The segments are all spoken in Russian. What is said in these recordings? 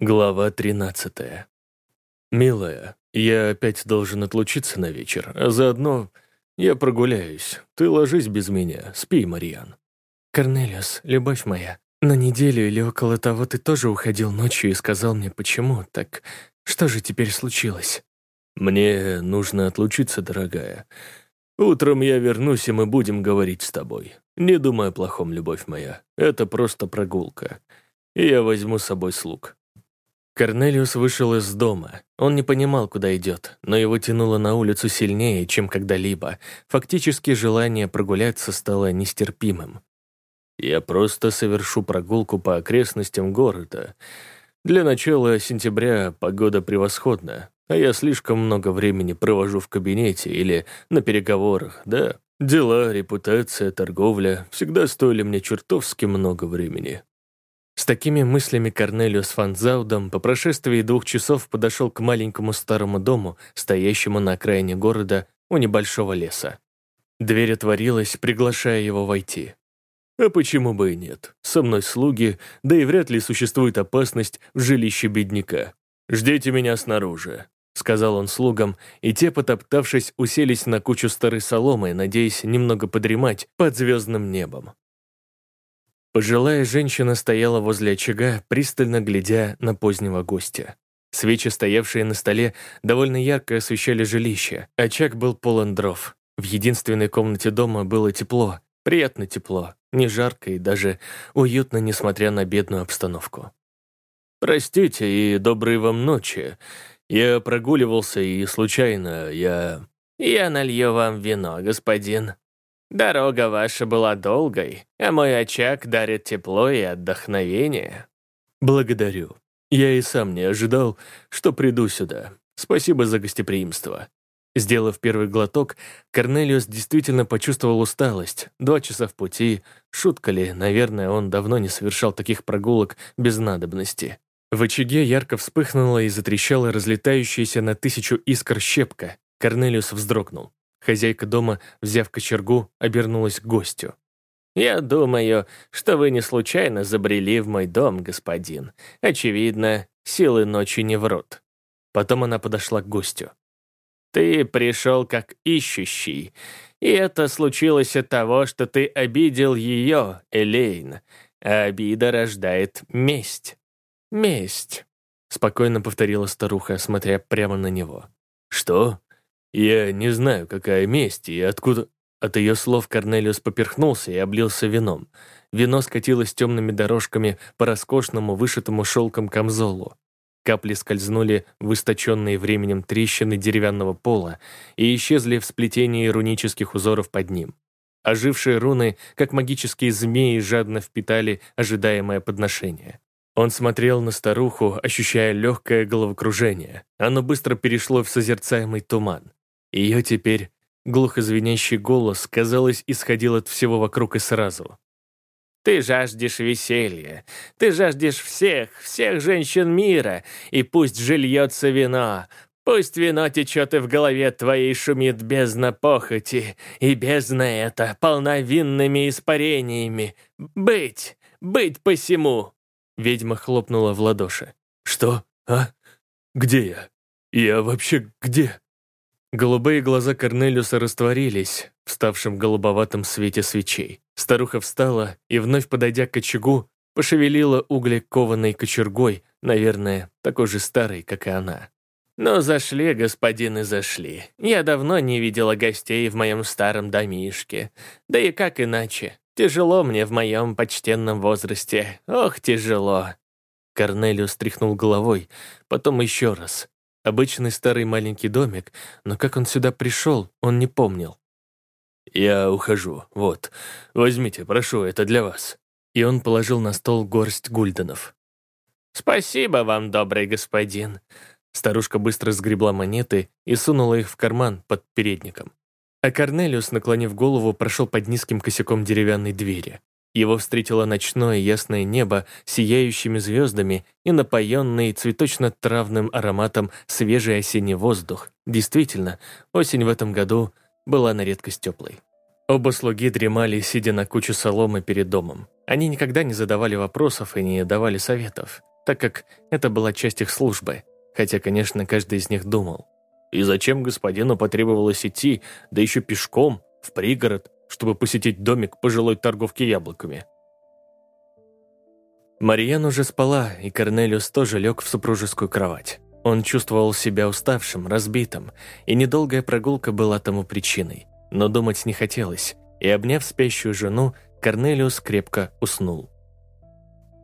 Глава 13. «Милая, я опять должен отлучиться на вечер, а заодно я прогуляюсь. Ты ложись без меня, спи, Марьян». «Корнелиус, любовь моя, на неделю или около того ты тоже уходил ночью и сказал мне, почему. Так что же теперь случилось?» «Мне нужно отлучиться, дорогая. Утром я вернусь, и мы будем говорить с тобой. Не думай о плохом, любовь моя. Это просто прогулка. И я возьму с собой слуг». Корнелиус вышел из дома. Он не понимал, куда идет, но его тянуло на улицу сильнее, чем когда-либо. Фактически желание прогуляться стало нестерпимым. «Я просто совершу прогулку по окрестностям города. Для начала сентября погода превосходна, а я слишком много времени провожу в кабинете или на переговорах, да? Дела, репутация, торговля всегда стоили мне чертовски много времени. С такими мыслями Корнелиус фан Заудом по прошествии двух часов подошел к маленькому старому дому, стоящему на окраине города у небольшого леса. Дверь отворилась, приглашая его войти. А почему бы и нет? Со мной слуги, да и вряд ли существует опасность в жилище бедняка. Ждите меня снаружи, сказал он слугам, и те, потоптавшись, уселись на кучу старой соломы, надеясь немного подремать под звездным небом. Пожилая женщина стояла возле очага, пристально глядя на позднего гостя. Свечи, стоявшие на столе, довольно ярко освещали жилище. Очаг был полон дров. В единственной комнате дома было тепло, приятно тепло, не жарко и даже уютно, несмотря на бедную обстановку. «Простите и доброй вам ночи. Я прогуливался и случайно я...» «Я налью вам вино, господин», Дорога ваша была долгой, а мой очаг дарит тепло и отдохновение». «Благодарю. Я и сам не ожидал, что приду сюда. Спасибо за гостеприимство». Сделав первый глоток, Корнелиус действительно почувствовал усталость. Два часа в пути. Шутка ли, наверное, он давно не совершал таких прогулок без надобности. В очаге ярко вспыхнула и затрещала разлетающаяся на тысячу искр щепка. Корнелиус вздрогнул. Хозяйка дома, взяв кочергу, обернулась к гостю. «Я думаю, что вы не случайно забрели в мой дом, господин. Очевидно, силы ночи не врут». Потом она подошла к гостю. «Ты пришел как ищущий, и это случилось от того, что ты обидел ее, Элейн, а обида рождает месть». «Месть», — спокойно повторила старуха, смотря прямо на него. «Что?» Я не знаю, какая месть и откуда...» От ее слов Корнелиус поперхнулся и облился вином. Вино скатилось темными дорожками по роскошному, вышитому шелком камзолу. Капли скользнули в источенные временем трещины деревянного пола и исчезли в сплетении рунических узоров под ним. Ожившие руны, как магические змеи, жадно впитали ожидаемое подношение. Он смотрел на старуху, ощущая легкое головокружение. Оно быстро перешло в созерцаемый туман. Ее теперь глухо звенящий голос, казалось, исходил от всего вокруг и сразу. «Ты жаждешь веселья, ты жаждешь всех, всех женщин мира, и пусть же льется вино, Пусть вино течет и в голове твоей шумит бездна похоти, и бездна эта полна винными испарениями. Быть, быть посему!» Ведьма хлопнула в ладоши. «Что? А? Где я? Я вообще где?» Голубые глаза Корнелиуса растворились в ставшем голубоватом свете свечей. Старуха встала и, вновь подойдя к очагу, пошевелила угли кованой кочергой, наверное, такой же старой, как и она. «Ну, зашли, господин, и зашли. Я давно не видела гостей в моем старом домишке. Да и как иначе? Тяжело мне в моем почтенном возрасте. Ох, тяжело!» Корнелиус тряхнул головой, потом еще раз, Обычный старый маленький домик, но как он сюда пришел, он не помнил. «Я ухожу. Вот. Возьмите, прошу, это для вас». И он положил на стол горсть гульденов. «Спасибо вам, добрый господин». Старушка быстро сгребла монеты и сунула их в карман под передником. А Корнелиус, наклонив голову, прошел под низким косяком деревянной двери. Его встретило ночное ясное небо, сияющими звездами и напоенный цветочно-травным ароматом свежий осенний воздух. Действительно, осень в этом году была на редкость теплой. Оба слуги дремали, сидя на куче соломы перед домом. Они никогда не задавали вопросов и не давали советов. так как это была часть их службы, хотя, конечно, каждый из них думал. И зачем господину потребовалось идти, да еще пешком, в пригород, чтобы посетить домик пожилой торговки яблоками? Марьян уже спала, и Корнелиус тоже лег в супружескую кровать. Он чувствовал себя уставшим, разбитым, и недолгая прогулка была тому причиной. Но думать не хотелось, и, обняв спящую жену, Корнелиус крепко уснул.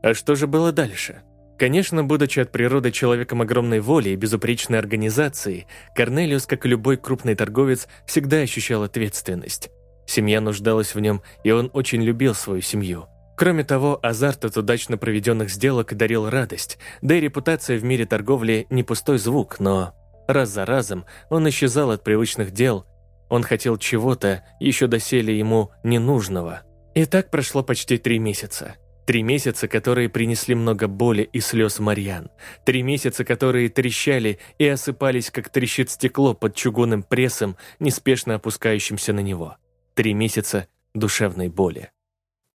А что же было дальше? Конечно, будучи от природы человеком огромной воли и безупречной организации, Корнелиус, как и любой крупный торговец, всегда ощущал ответственность. Семья нуждалась в нем, и он очень любил свою семью. Кроме того, азарт от удачно проведенных сделок дарил радость, да и репутация в мире торговли не пустой звук, но раз за разом он исчезал от привычных дел, он хотел чего-то, еще доселе ему ненужного. И так прошло почти три месяца. Три месяца, которые принесли много боли и слез Марьян. Три месяца, которые трещали и осыпались, как трещит стекло под чугунным прессом, неспешно опускающимся на него. Три месяца душевной боли.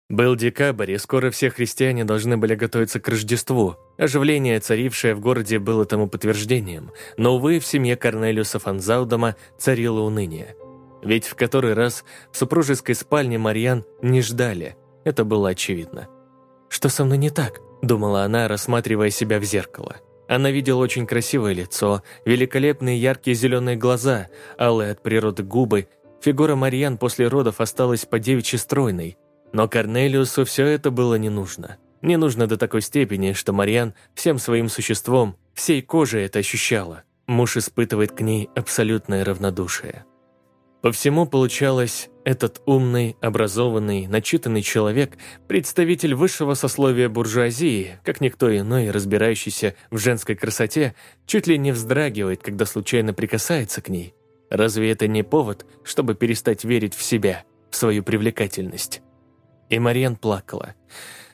Был декабрь, и скоро все христиане должны были готовиться к Рождеству. Оживление, царившее в городе, было тому подтверждением. Но, увы, в семье Корнелиуса Фанзаудома царило уныние. Ведь в который раз в супружеской спальне Марьян не ждали. Это было очевидно. «Что со мной не так?» – думала она, рассматривая себя в зеркало. Она видела очень красивое лицо, великолепные яркие зеленые глаза, алые от природы губы. Фигура Марьян после родов осталась по девичьи стройной. Но Корнелиусу все это было не нужно. Не нужно до такой степени, что Марьян всем своим существом, всей кожей это ощущала. Муж испытывает к ней абсолютное равнодушие. По всему получалось, этот умный, образованный, начитанный человек – представитель высшего сословия буржуазии, как никто иной, разбирающийся в женской красоте, чуть ли не вздрагивает, когда случайно прикасается к ней. Разве это не повод, чтобы перестать верить в себя, в свою привлекательность? И Мариан плакала.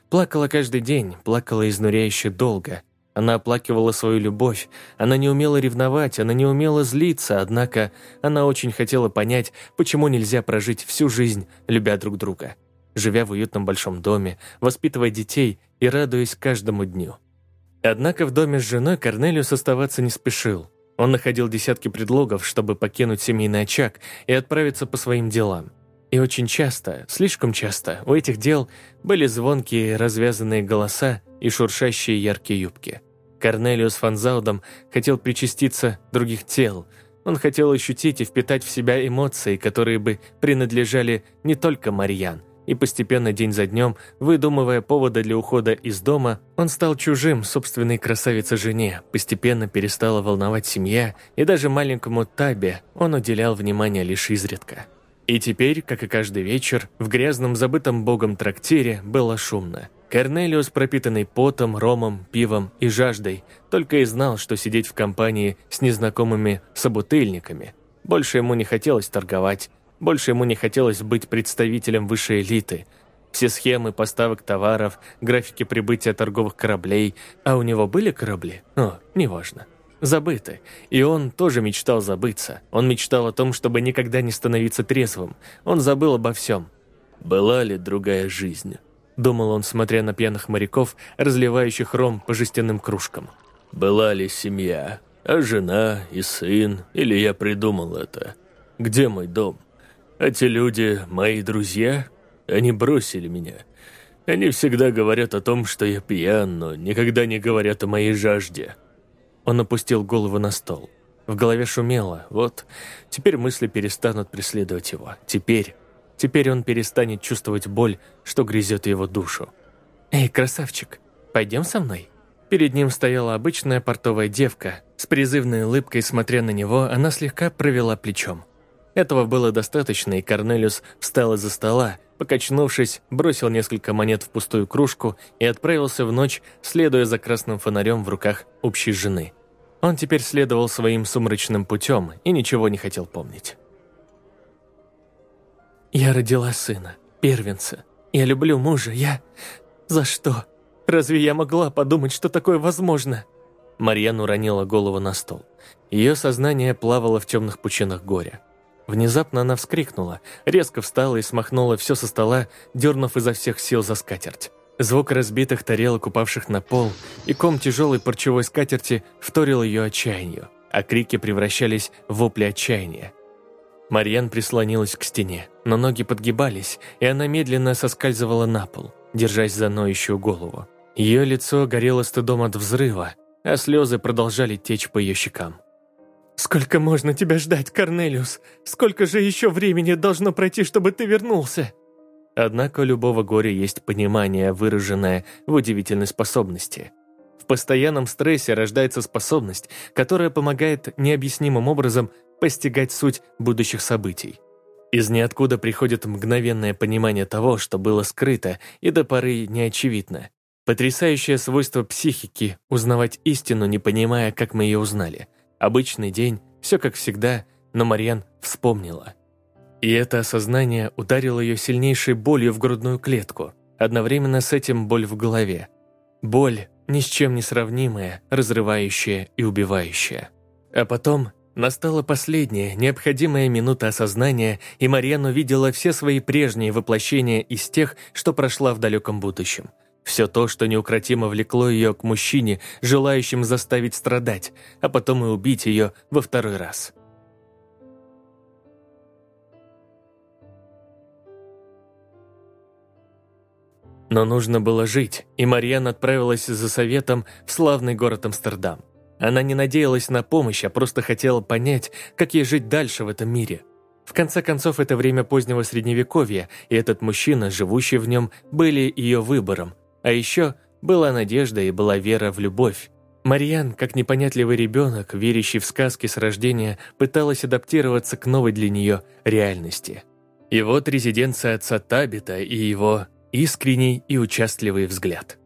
Плакала каждый день, плакала изнуряюще долго – она оплакивала свою любовь, она не умела ревновать, она не умела злиться, однако она очень хотела понять, почему нельзя прожить всю жизнь, любя друг друга, живя в уютном большом доме, воспитывая детей и радуясь каждому дню. Однако в доме с женой Корнелиус оставаться не спешил. Он находил десятки предлогов, чтобы покинуть семейный очаг и отправиться по своим делам. И очень часто, слишком часто, у этих дел были звонкие развязанные голоса и шуршащие яркие юбки. Корнелиус Фанзаудом хотел причаститься других тел. Он хотел ощутить и впитать в себя эмоции, которые бы принадлежали не только Марьян. И постепенно, день за днем, выдумывая поводы для ухода из дома, он стал чужим собственной красавице-жене, постепенно перестала волновать семья, и даже маленькому Табе он уделял внимание лишь изредка. И теперь, как и каждый вечер, в грязном забытом богом трактире было шумно. Корнелиус, пропитанный потом, ромом, пивом и жаждой, только и знал, что сидеть в компании с незнакомыми собутыльниками. Больше ему не хотелось торговать, больше ему не хотелось быть представителем высшей элиты. Все схемы поставок товаров, графики прибытия торговых кораблей, а у него были корабли? О, неважно забыты. И он тоже мечтал забыться. Он мечтал о том, чтобы никогда не становиться трезвым. Он забыл обо всем. «Была ли другая жизнь?» Думал он, смотря на пьяных моряков, разливающих ром по жестяным кружкам. «Была ли семья? А жена и сын? Или я придумал это? Где мой дом? Эти люди мои друзья? Они бросили меня». Они всегда говорят о том, что я пьян, но никогда не говорят о моей жажде. Он опустил голову на стол. В голове шумело. Вот, теперь мысли перестанут преследовать его. Теперь, теперь он перестанет чувствовать боль, что грызет его душу. «Эй, красавчик, пойдем со мной?» Перед ним стояла обычная портовая девка. С призывной улыбкой, смотря на него, она слегка провела плечом. Этого было достаточно, и Корнелиус встал из-за стола, покачнувшись, бросил несколько монет в пустую кружку и отправился в ночь, следуя за красным фонарем в руках общей жены. Он теперь следовал своим сумрачным путем и ничего не хотел помнить. «Я родила сына, первенца. Я люблю мужа, я... За что? Разве я могла подумать, что такое возможно?» Марьян уронила голову на стол. Ее сознание плавало в темных пучинах горя. Внезапно она вскрикнула, резко встала и смахнула все со стола, дернув изо всех сил за скатерть. Звук разбитых тарелок, упавших на пол, и ком тяжелой парчевой скатерти вторил ее отчаянию, а крики превращались в вопли отчаяния. Марьян прислонилась к стене, но ноги подгибались, и она медленно соскальзывала на пол, держась за ноющую голову. Ее лицо горело стыдом от взрыва, а слезы продолжали течь по ее щекам. «Сколько можно тебя ждать, Корнелиус? Сколько же еще времени должно пройти, чтобы ты вернулся?» Однако у любого горя есть понимание, выраженное в удивительной способности. В постоянном стрессе рождается способность, которая помогает необъяснимым образом постигать суть будущих событий. Из ниоткуда приходит мгновенное понимание того, что было скрыто и до поры неочевидно. Потрясающее свойство психики – узнавать истину, не понимая, как мы ее узнали. Обычный день, все как всегда, но Марьян вспомнила – и это осознание ударило ее сильнейшей болью в грудную клетку, одновременно с этим боль в голове. Боль, ни с чем не сравнимая, разрывающая и убивающая. А потом настала последняя, необходимая минута осознания, и Марьян увидела все свои прежние воплощения из тех, что прошла в далеком будущем. Все то, что неукротимо влекло ее к мужчине, желающим заставить страдать, а потом и убить ее во второй раз. Но нужно было жить, и Марьян отправилась за советом в славный город Амстердам. Она не надеялась на помощь, а просто хотела понять, как ей жить дальше в этом мире. В конце концов, это время позднего Средневековья, и этот мужчина, живущий в нем, были ее выбором. А еще была надежда и была вера в любовь. Марьян, как непонятливый ребенок, верящий в сказки с рождения, пыталась адаптироваться к новой для нее реальности. И вот резиденция отца Табита и его искренний и участливый взгляд.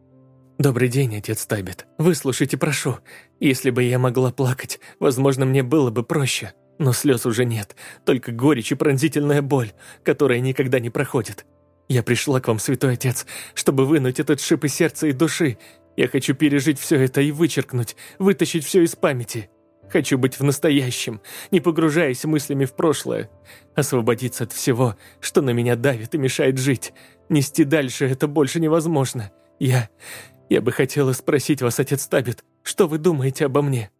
«Добрый день, отец Табит. Выслушайте, прошу. Если бы я могла плакать, возможно, мне было бы проще. Но слез уже нет, только горечь и пронзительная боль, которая никогда не проходит. Я пришла к вам, святой отец, чтобы вынуть этот шип из сердца и души. Я хочу пережить все это и вычеркнуть, вытащить все из памяти. Хочу быть в настоящем, не погружаясь мыслями в прошлое. Освободиться от всего, что на меня давит и мешает жить. Нести дальше это больше невозможно. Я... Я бы хотела спросить вас, отец Табит, что вы думаете обо мне?»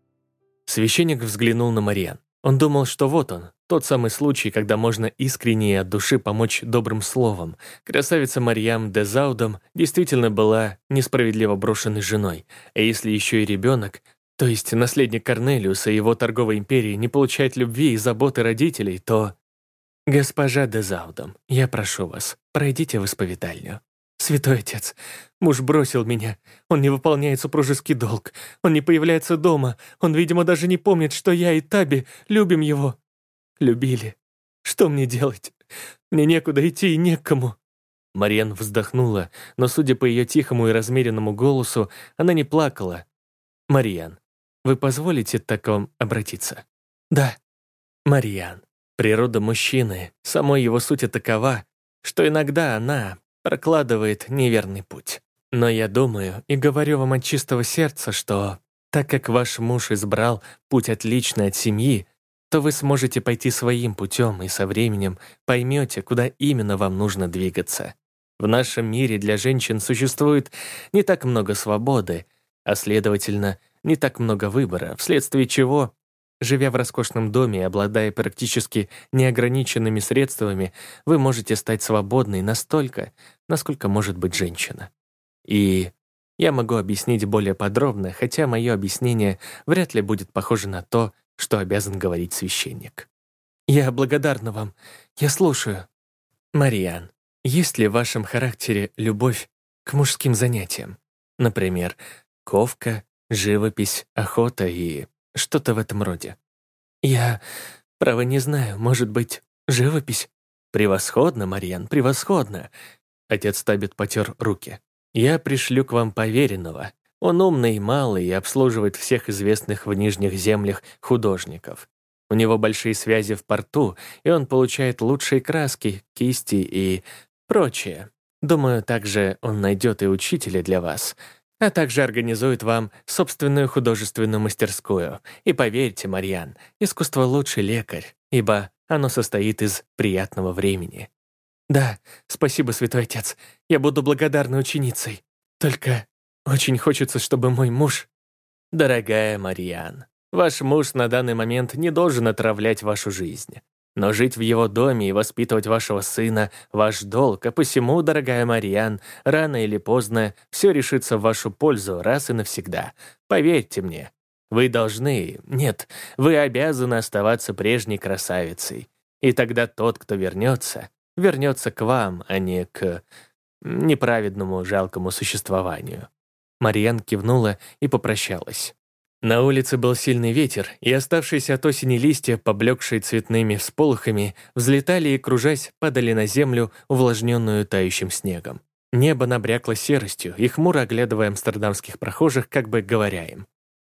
Священник взглянул на Мариан. Он думал, что вот он, тот самый случай, когда можно искренне и от души помочь добрым словом. Красавица Марьям де Заудом действительно была несправедливо брошенной женой, а если еще и ребенок, то есть наследник Корнелиуса и его торговой империи не получает любви и заботы родителей, то... «Госпожа де Заудом, я прошу вас, пройдите в исповедальню. Святой отец, муж бросил меня, он не выполняет супружеский долг, он не появляется дома, он, видимо, даже не помнит, что я и Таби любим его. Любили. Что мне делать? Мне некуда идти и некому». Мариан вздохнула, но, судя по ее тихому и размеренному голосу, она не плакала. «Мариан, вы позволите так вам обратиться?» «Да». «Мариан, Природа мужчины, самой его суть такова, что иногда она прокладывает неверный путь. Но я думаю и говорю вам от чистого сердца, что так как ваш муж избрал путь отличный от семьи, то вы сможете пойти своим путем и со временем поймете, куда именно вам нужно двигаться. В нашем мире для женщин существует не так много свободы, а следовательно, не так много выбора, вследствие чего Живя в роскошном доме и обладая практически неограниченными средствами, вы можете стать свободной настолько, насколько может быть женщина. И я могу объяснить более подробно, хотя мое объяснение вряд ли будет похоже на то, что обязан говорить священник. Я благодарна вам. Я слушаю. Мариан, есть ли в вашем характере любовь к мужским занятиям? Например, ковка, живопись, охота и что-то в этом роде. Я, право не знаю, может быть, живопись? Превосходно, Марьян, превосходно. Отец Табит потер руки. Я пришлю к вам поверенного. Он умный, малый и обслуживает всех известных в Нижних землях художников. У него большие связи в порту, и он получает лучшие краски, кисти и прочее. Думаю, также он найдет и учителя для вас а также организует вам собственную художественную мастерскую. И поверьте, Марьян, искусство лучший лекарь, ибо оно состоит из приятного времени. Да, спасибо, святой отец. Я буду благодарной ученицей. Только очень хочется, чтобы мой муж...» «Дорогая Мариан, ваш муж на данный момент не должен отравлять вашу жизнь. Но жить в его доме и воспитывать вашего сына – ваш долг, а посему, дорогая Мариан, рано или поздно все решится в вашу пользу раз и навсегда. Поверьте мне, вы должны, нет, вы обязаны оставаться прежней красавицей. И тогда тот, кто вернется, вернется к вам, а не к неправедному жалкому существованию». Мариан кивнула и попрощалась. На улице был сильный ветер, и оставшиеся от осени листья, поблекшие цветными всполохами, взлетали и, кружась, падали на землю, увлажненную тающим снегом. Небо набрякло серостью, и хмуро оглядывая амстердамских прохожих, как бы говоря им.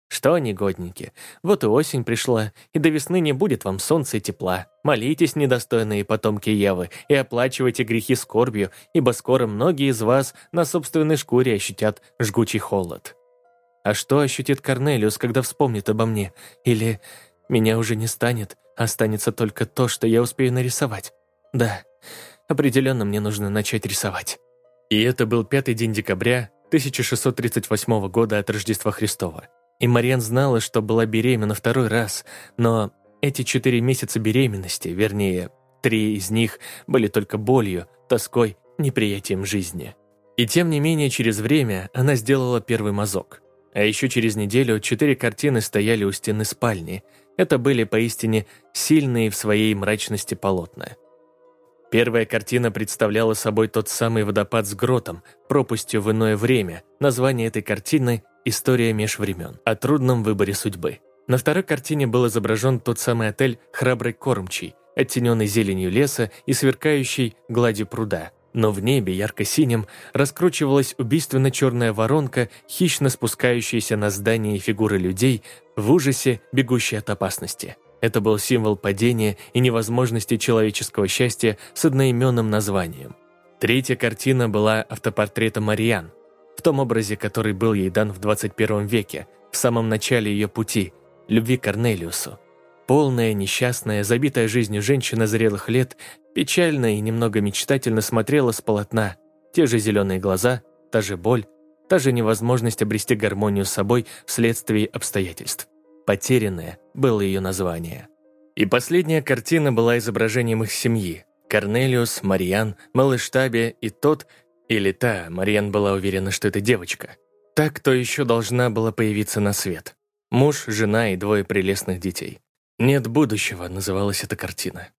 «Что, негодники, вот и осень пришла, и до весны не будет вам солнца и тепла. Молитесь, недостойные потомки Евы, и оплачивайте грехи скорбью, ибо скоро многие из вас на собственной шкуре ощутят жгучий холод». А что ощутит Корнелиус, когда вспомнит обо мне? Или меня уже не станет, останется только то, что я успею нарисовать? Да, определенно мне нужно начать рисовать. И это был пятый день декабря 1638 года от Рождества Христова. И Мариан знала, что была беременна второй раз, но эти четыре месяца беременности, вернее, три из них, были только болью, тоской, неприятием жизни. И тем не менее, через время она сделала первый мазок. А еще через неделю четыре картины стояли у стены спальни. Это были поистине сильные в своей мрачности полотна. Первая картина представляла собой тот самый водопад с гротом, пропастью в иное время. Название этой картины История меж времен. О трудном выборе судьбы. На второй картине был изображен тот самый отель «Храбрый кормчий», оттененный зеленью леса и сверкающий гладью пруда. Но в небе, ярко-синим, раскручивалась убийственно черная воронка, хищно спускающаяся на здания и фигуры людей, в ужасе бегущие от опасности. Это был символ падения и невозможности человеческого счастья с одноименным названием. Третья картина была автопортретом Мариан, в том образе, который был ей дан в 21 веке, в самом начале ее пути, любви к Корнелиусу. Полная, несчастная, забитая жизнью женщина зрелых лет, печально и немного мечтательно смотрела с полотна. Те же зеленые глаза, та же боль, та же невозможность обрести гармонию с собой вследствие обстоятельств. «Потерянная» было ее название. И последняя картина была изображением их семьи. Корнелиус, Мариан, малыш Таби и тот, или та, Марьян была уверена, что это девочка. Та, кто еще должна была появиться на свет. Муж, жена и двое прелестных детей. «Нет будущего» называлась эта картина.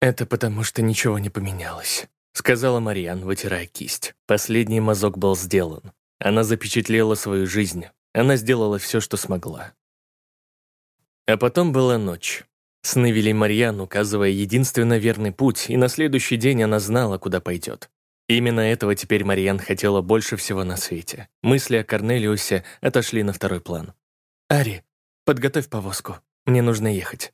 «Это потому, что ничего не поменялось», — сказала Марьян, вытирая кисть. Последний мазок был сделан. Она запечатлела свою жизнь. Она сделала все, что смогла. А потом была ночь. Сны вели Марьян, указывая единственно верный путь, и на следующий день она знала, куда пойдет. Именно этого теперь Мариан хотела больше всего на свете. Мысли о Корнелиусе отошли на второй план. «Ари, подготовь повозку. Мне нужно ехать».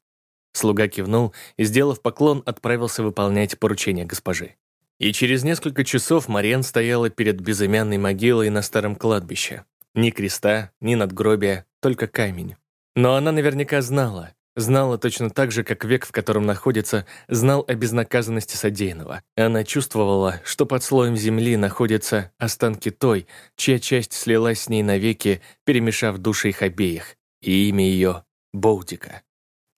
Слуга кивнул и, сделав поклон, отправился выполнять поручение госпожи. И через несколько часов Мариан стояла перед безымянной могилой на старом кладбище. Ни креста, ни надгробия, только камень. Но она наверняка знала, Знала точно так же, как век, в котором находится, знал о безнаказанности содеянного. Она чувствовала, что под слоем земли находятся останки той, чья часть слилась с ней навеки, перемешав души их обеих, и имя ее — Боудика.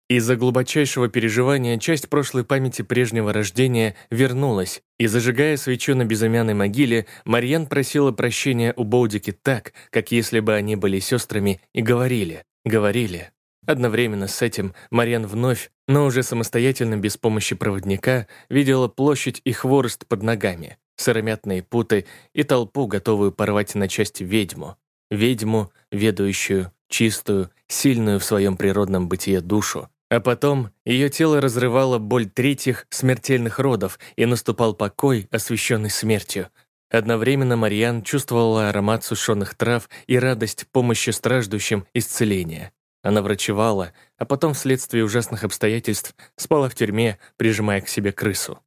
Из-за глубочайшего переживания часть прошлой памяти прежнего рождения вернулась, и, зажигая свечу на безымянной могиле, Марьян просила прощения у Боудики так, как если бы они были сестрами, и говорили, говорили, Одновременно с этим Марьян вновь, но уже самостоятельно без помощи проводника, видела площадь и хворост под ногами, сыромятные путы и толпу, готовую порвать на части ведьму. Ведьму, ведущую, чистую, сильную в своем природном бытие душу. А потом ее тело разрывало боль третьих смертельных родов, и наступал покой, освященный смертью. Одновременно Марьян чувствовала аромат сушеных трав и радость помощи страждущим исцеления. Она врачевала, а потом вследствие ужасных обстоятельств спала в тюрьме, прижимая к себе крысу.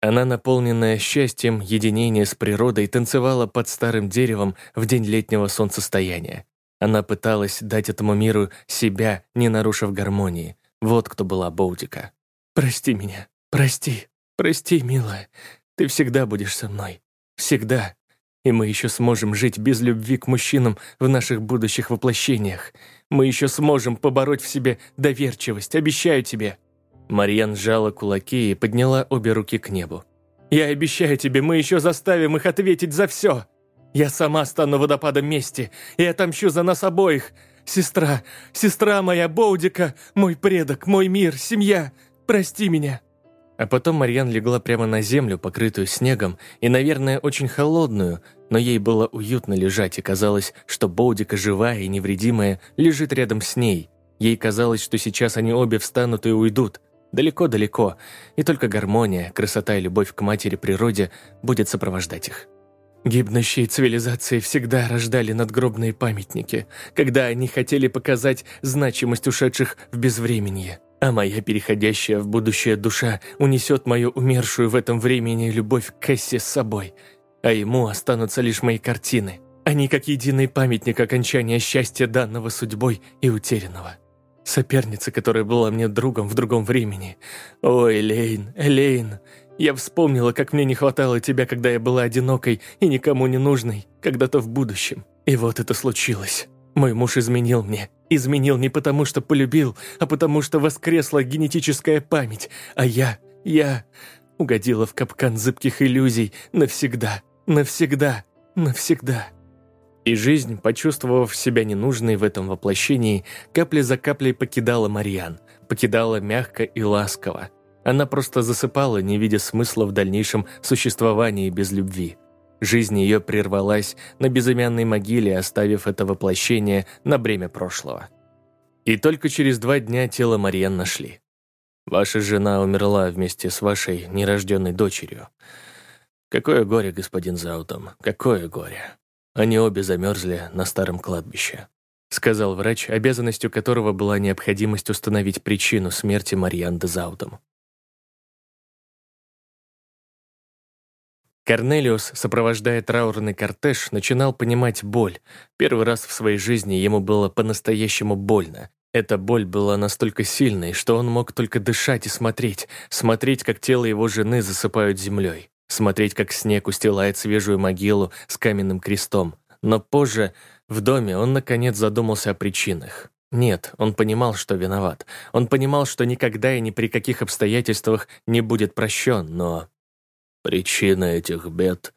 Она, наполненная счастьем единения с природой, танцевала под старым деревом в день летнего солнцестояния. Она пыталась дать этому миру себя, не нарушив гармонии. Вот кто была Боудика. «Прости меня, прости, прости, милая. Ты всегда будешь со мной. Всегда. И мы еще сможем жить без любви к мужчинам в наших будущих воплощениях. Мы еще сможем побороть в себе доверчивость, обещаю тебе». Марьян сжала кулаки и подняла обе руки к небу. «Я обещаю тебе, мы еще заставим их ответить за все. Я сама стану водопадом мести и отомщу за нас обоих. Сестра, сестра моя, Боудика, мой предок, мой мир, семья, прости меня». А потом Марьян легла прямо на землю, покрытую снегом, и, наверное, очень холодную, но ей было уютно лежать, и казалось, что Боудика, живая и невредимая, лежит рядом с ней. Ей казалось, что сейчас они обе встанут и уйдут, далеко-далеко, и только гармония, красота и любовь к матери природе будет сопровождать их. Гибнущие цивилизации всегда рождали надгробные памятники, когда они хотели показать значимость ушедших в безвременье. А моя переходящая в будущее душа унесет мою умершую в этом времени любовь к Кэсси с собой, а ему останутся лишь мои картины. Они как единый памятник окончания счастья данного судьбой и утерянного. Соперница, которая была мне другом в другом времени. Ой, Элейн, Элейн, я вспомнила, как мне не хватало тебя, когда я была одинокой и никому не нужной, когда-то в будущем. И вот это случилось. Мой муж изменил мне. Изменил не потому, что полюбил, а потому, что воскресла генетическая память. А я, я угодила в капкан зыбких иллюзий навсегда, навсегда, навсегда. И жизнь, почувствовав себя ненужной в этом воплощении, капля за каплей покидала Марьян, покидала мягко и ласково. Она просто засыпала, не видя смысла в дальнейшем существовании без любви. Жизнь ее прервалась на безымянной могиле, оставив это воплощение на бремя прошлого. И только через два дня тело Марьян нашли. Ваша жена умерла вместе с вашей нерожденной дочерью. Какое горе, господин Заутом, какое горе. Они обе замерзли на старом кладбище. Сказал врач, обязанностью которого была необходимость установить причину смерти Марьян де Заутом. Корнелиус, сопровождая траурный кортеж, начинал понимать боль. Первый раз в своей жизни ему было по-настоящему больно. Эта боль была настолько сильной, что он мог только дышать и смотреть, смотреть, как тело его жены засыпают землей, смотреть, как снег устилает свежую могилу с каменным крестом. Но позже, в доме, он наконец задумался о причинах. Нет, он понимал, что виноват. Он понимал, что никогда и ни при каких обстоятельствах не будет прощен, но Причина этих бед.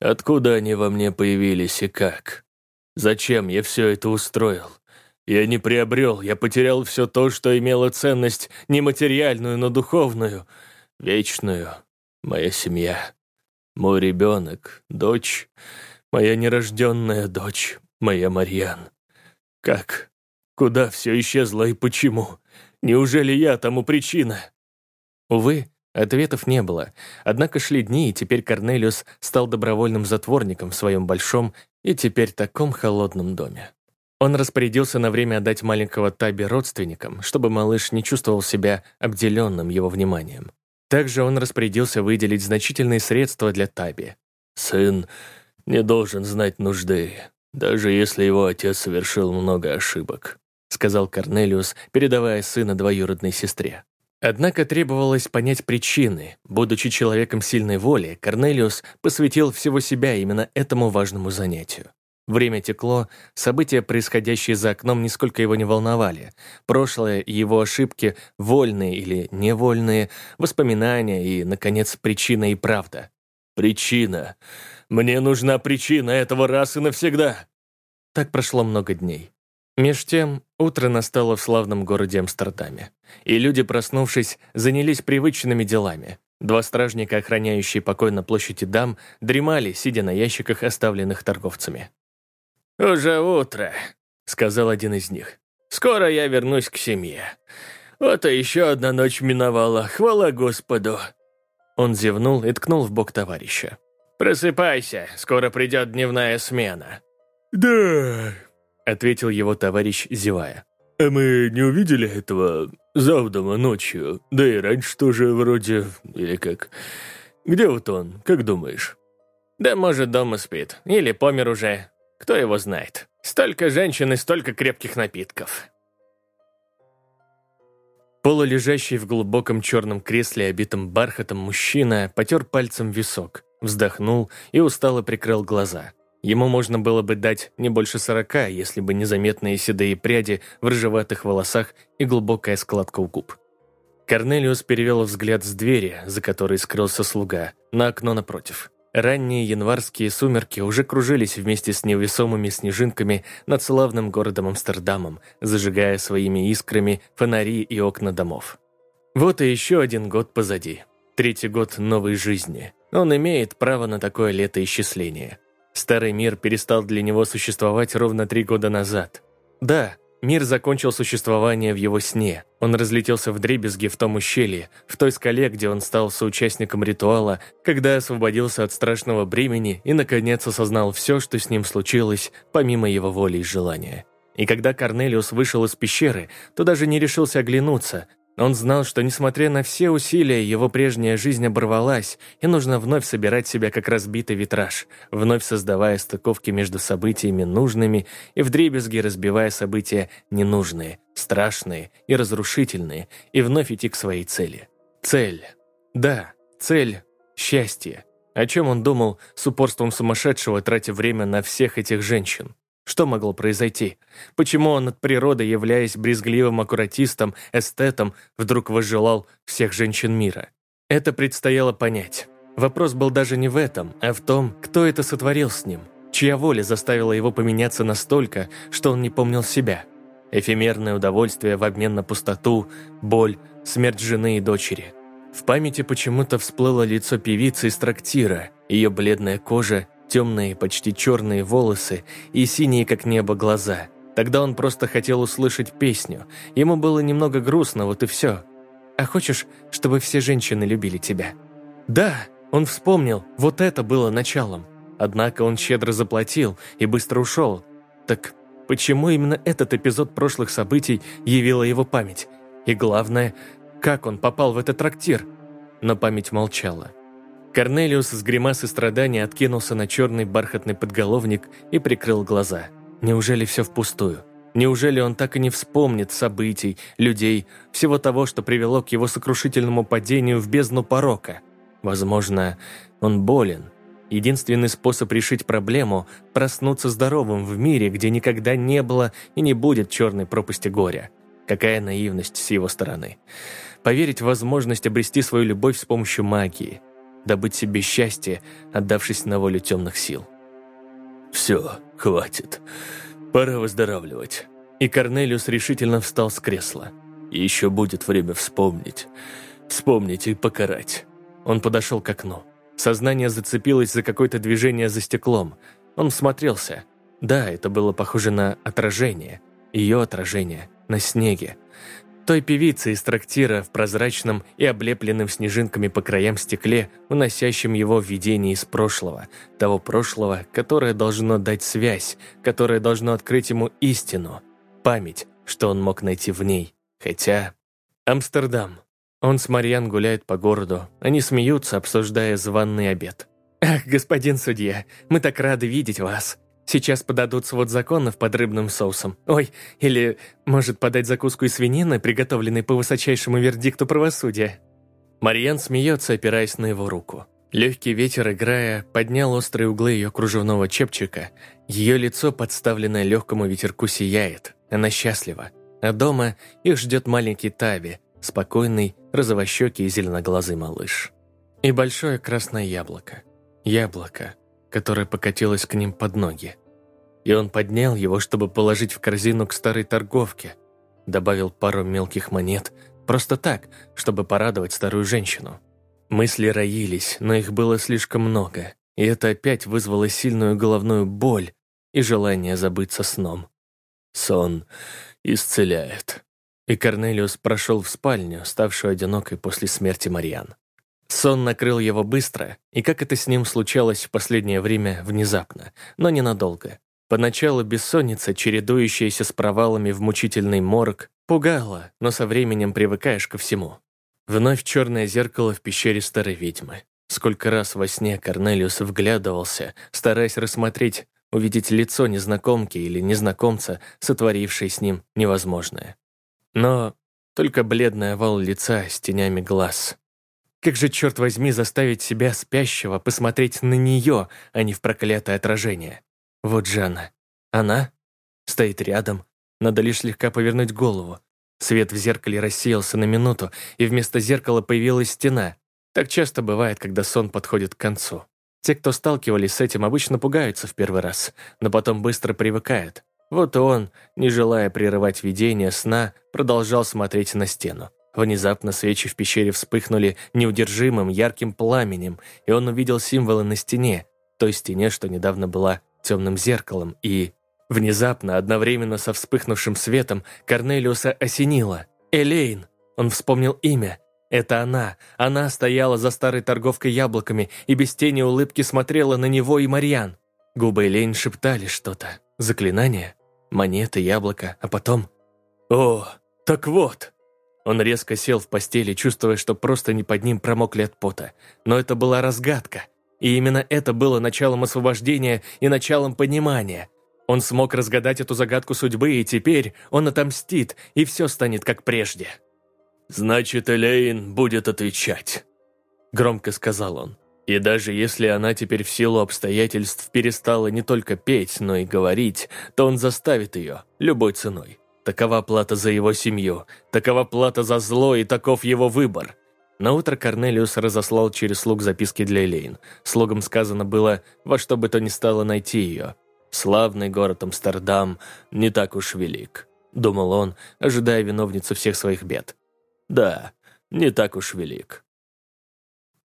Откуда они во мне появились и как? Зачем я все это устроил? Я не приобрел, я потерял все то, что имело ценность не материальную, но духовную, вечную. Моя семья, мой ребенок, дочь, моя нерожденная дочь, моя Марьян. Как? Куда все исчезло и почему? Неужели я тому причина? Увы, Ответов не было, однако шли дни, и теперь Корнелиус стал добровольным затворником в своем большом и теперь таком холодном доме. Он распорядился на время отдать маленького Таби родственникам, чтобы малыш не чувствовал себя обделенным его вниманием. Также он распорядился выделить значительные средства для Таби. «Сын не должен знать нужды, даже если его отец совершил много ошибок», сказал Корнелиус, передавая сына двоюродной сестре. Однако требовалось понять причины. Будучи человеком сильной воли, Корнелиус посвятил всего себя именно этому важному занятию. Время текло, события, происходящие за окном, нисколько его не волновали. Прошлое его ошибки, вольные или невольные, воспоминания и, наконец, причина и правда. «Причина. Мне нужна причина этого раз и навсегда». Так прошло много дней. Меж тем, утро настало в славном городе Амстердаме, и люди, проснувшись, занялись привычными делами. Два стражника, охраняющие покой на площади дам, дремали, сидя на ящиках, оставленных торговцами. «Уже утро», — сказал один из них. «Скоро я вернусь к семье. Вот и еще одна ночь миновала, хвала Господу». Он зевнул и ткнул в бок товарища. «Просыпайся, скоро придет дневная смена». «Да, — ответил его товарищ, зевая. «А мы не увидели этого завдома ночью? Да и раньше тоже вроде... Или как? Где вот он, как думаешь?» «Да может, дома спит. Или помер уже. Кто его знает. Столько женщин и столько крепких напитков». Полулежащий в глубоком черном кресле, обитом бархатом, мужчина потер пальцем висок. вздохнул и устало прикрыл глаза. Ему можно было бы дать не больше сорока, если бы незаметные седые пряди в рыжеватых волосах и глубокая складка у губ. Корнелиус перевел взгляд с двери, за которой скрылся слуга, на окно напротив. Ранние январские сумерки уже кружились вместе с невесомыми снежинками над славным городом Амстердамом, зажигая своими искрами фонари и окна домов. Вот и еще один год позади. Третий год новой жизни. Он имеет право на такое летоисчисление. Старый мир перестал для него существовать ровно три года назад. Да, Мир закончил существование в его сне. Он разлетелся в дребезги в том ущелье, в той скале, где он стал соучастником ритуала, когда освободился от страшного бремени и, наконец, осознал все, что с ним случилось, помимо его воли и желания. И когда Корнелиус вышел из пещеры, то даже не решился оглянуться, он знал, что, несмотря на все усилия, его прежняя жизнь оборвалась, и нужно вновь собирать себя как разбитый витраж, вновь создавая стыковки между событиями нужными и вдребезги разбивая события ненужные, страшные и разрушительные, и вновь идти к своей цели. Цель. Да, цель – счастье. О чем он думал с упорством сумасшедшего, тратя время на всех этих женщин? Что могло произойти? Почему он от природы, являясь брезгливым аккуратистом, эстетом, вдруг возжелал всех женщин мира? Это предстояло понять. Вопрос был даже не в этом, а в том, кто это сотворил с ним, чья воля заставила его поменяться настолько, что он не помнил себя. Эфемерное удовольствие в обмен на пустоту, боль, смерть жены и дочери. В памяти почему-то всплыло лицо певицы из трактира, ее бледная кожа темные, почти черные волосы и синие, как небо, глаза. Тогда он просто хотел услышать песню. Ему было немного грустно, вот и все. «А хочешь, чтобы все женщины любили тебя?» «Да!» Он вспомнил, вот это было началом. Однако он щедро заплатил и быстро ушел. Так почему именно этот эпизод прошлых событий явила его память? И главное, как он попал в этот трактир? Но память молчала. Корнелиус с гримасой страдания откинулся на черный бархатный подголовник и прикрыл глаза. Неужели все впустую? Неужели он так и не вспомнит событий, людей, всего того, что привело к его сокрушительному падению в бездну порока? Возможно, он болен. Единственный способ решить проблему – проснуться здоровым в мире, где никогда не было и не будет черной пропасти горя. Какая наивность с его стороны. Поверить в возможность обрести свою любовь с помощью магии – добыть себе счастье, отдавшись на волю темных сил. «Все, хватит. Пора выздоравливать». И Корнелиус решительно встал с кресла. «Еще будет время вспомнить. Вспомнить и покарать». Он подошел к окну. Сознание зацепилось за какое-то движение за стеклом. Он всмотрелся. Да, это было похоже на отражение. Ее отражение. На снеге той певицы из трактира в прозрачном и облепленном снежинками по краям стекле, уносящем его в видение из прошлого, того прошлого, которое должно дать связь, которое должно открыть ему истину, память, что он мог найти в ней. Хотя... Амстердам. Он с Марьян гуляет по городу, они смеются, обсуждая званный обед. «Ах, господин судья, мы так рады видеть вас!» Сейчас подадут свод законов под рыбным соусом. Ой, или, может, подать закуску из свинины, приготовленной по высочайшему вердикту правосудия. Марьян смеется, опираясь на его руку. Легкий ветер, играя, поднял острые углы ее кружевного чепчика. Ее лицо, подставленное легкому ветерку, сияет. Она счастлива. А дома их ждет маленький Тави, спокойный, розовощекий и зеленоглазый малыш. И большое красное яблоко. Яблоко, которая покатилась к ним под ноги. И он поднял его, чтобы положить в корзину к старой торговке. Добавил пару мелких монет, просто так, чтобы порадовать старую женщину. Мысли роились, но их было слишком много, и это опять вызвало сильную головную боль и желание забыться сном. Сон исцеляет. И Корнелиус прошел в спальню, ставшую одинокой после смерти Мариан. Сон накрыл его быстро, и как это с ним случалось в последнее время, внезапно, но ненадолго. Поначалу бессонница, чередующаяся с провалами в мучительный морг, пугала, но со временем привыкаешь ко всему. Вновь черное зеркало в пещере старой ведьмы. Сколько раз во сне Корнелиус вглядывался, стараясь рассмотреть, увидеть лицо незнакомки или незнакомца, сотворившей с ним невозможное. Но только бледный овал лица с тенями глаз, Как же, черт возьми, заставить себя спящего посмотреть на нее, а не в проклятое отражение? Вот же она. Стоит рядом. Надо лишь слегка повернуть голову. Свет в зеркале рассеялся на минуту, и вместо зеркала появилась стена. Так часто бывает, когда сон подходит к концу. Те, кто сталкивались с этим, обычно пугаются в первый раз, но потом быстро привыкают. Вот он, не желая прерывать видение сна, продолжал смотреть на стену. Внезапно свечи в пещере вспыхнули неудержимым ярким пламенем, и он увидел символы на стене, той стене, что недавно была темным зеркалом, и... Внезапно, одновременно со вспыхнувшим светом, Корнелиуса осенило. «Элейн!» Он вспомнил имя. Это она. Она стояла за старой торговкой яблоками и без тени улыбки смотрела на него и Марьян. Губы Элейн шептали что-то. Заклинание? Монеты, яблоко, а потом... «О, так вот!» Он резко сел в постели, чувствуя, что просто не под ним промокли от пота. Но это была разгадка. И именно это было началом освобождения и началом понимания. Он смог разгадать эту загадку судьбы, и теперь он отомстит, и все станет как прежде. «Значит, Элейн будет отвечать», — громко сказал он. И даже если она теперь в силу обстоятельств перестала не только петь, но и говорить, то он заставит ее любой ценой. Такова плата за его семью, такова плата за зло и таков его выбор. На утро Корнелиус разослал через слуг записки для Элейн. Слугам сказано было во что бы то ни стало найти ее. «Славный город Амстердам не так уж велик», — думал он, ожидая виновницу всех своих бед. «Да, не так уж велик».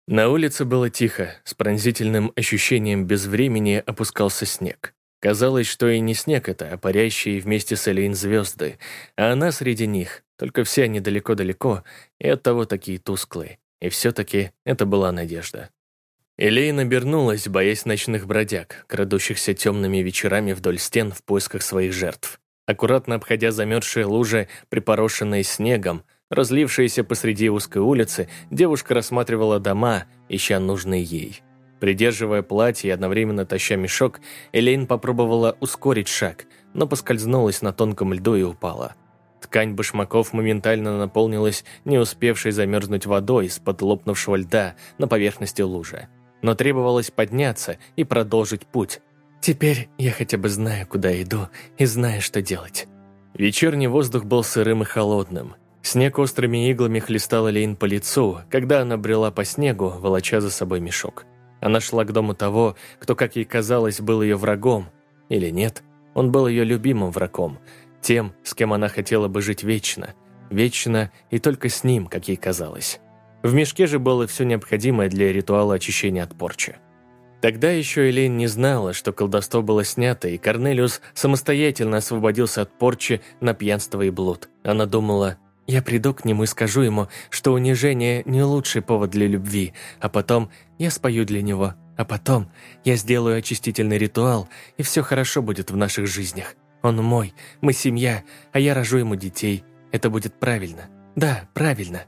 На улице было тихо, с пронзительным ощущением безвремени опускался снег. Казалось, что и не снег это, а парящие вместе с Элейн звезды, а она среди них, только все они далеко-далеко, и оттого такие тусклые. И все-таки это была надежда. Элейн обернулась, боясь ночных бродяг, крадущихся темными вечерами вдоль стен в поисках своих жертв. Аккуратно обходя замерзшие лужи, припорошенные снегом, разлившиеся посреди узкой улицы, девушка рассматривала дома, ища нужные ей. Придерживая платье и одновременно таща мешок, Элейн попробовала ускорить шаг, но поскользнулась на тонком льду и упала. Ткань башмаков моментально наполнилась не успевшей замерзнуть водой из-под лопнувшего льда на поверхности лужи. Но требовалось подняться и продолжить путь. «Теперь я хотя бы знаю, куда иду, и знаю, что делать». Вечерний воздух был сырым и холодным. Снег острыми иглами хлестал Лейн по лицу, когда она брела по снегу, волоча за собой мешок. Она шла к дому того, кто, как ей казалось, был ее врагом. Или нет, он был ее любимым врагом, тем, с кем она хотела бы жить вечно. Вечно и только с ним, как ей казалось. В мешке же было все необходимое для ритуала очищения от порчи. Тогда еще Элейн не знала, что колдовство было снято, и Корнелиус самостоятельно освободился от порчи на пьянство и блуд. Она думала, я приду к нему и скажу ему, что унижение не лучший повод для любви, а потом я спою для него, а потом я сделаю очистительный ритуал, и все хорошо будет в наших жизнях. Он мой, мы семья, а я рожу ему детей. Это будет правильно. Да, правильно.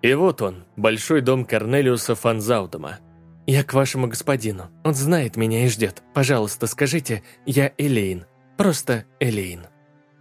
И вот он, большой дом Корнелиуса Фанзаудома. Я к вашему господину. Он знает меня и ждет. Пожалуйста, скажите, я Элейн. Просто Элейн.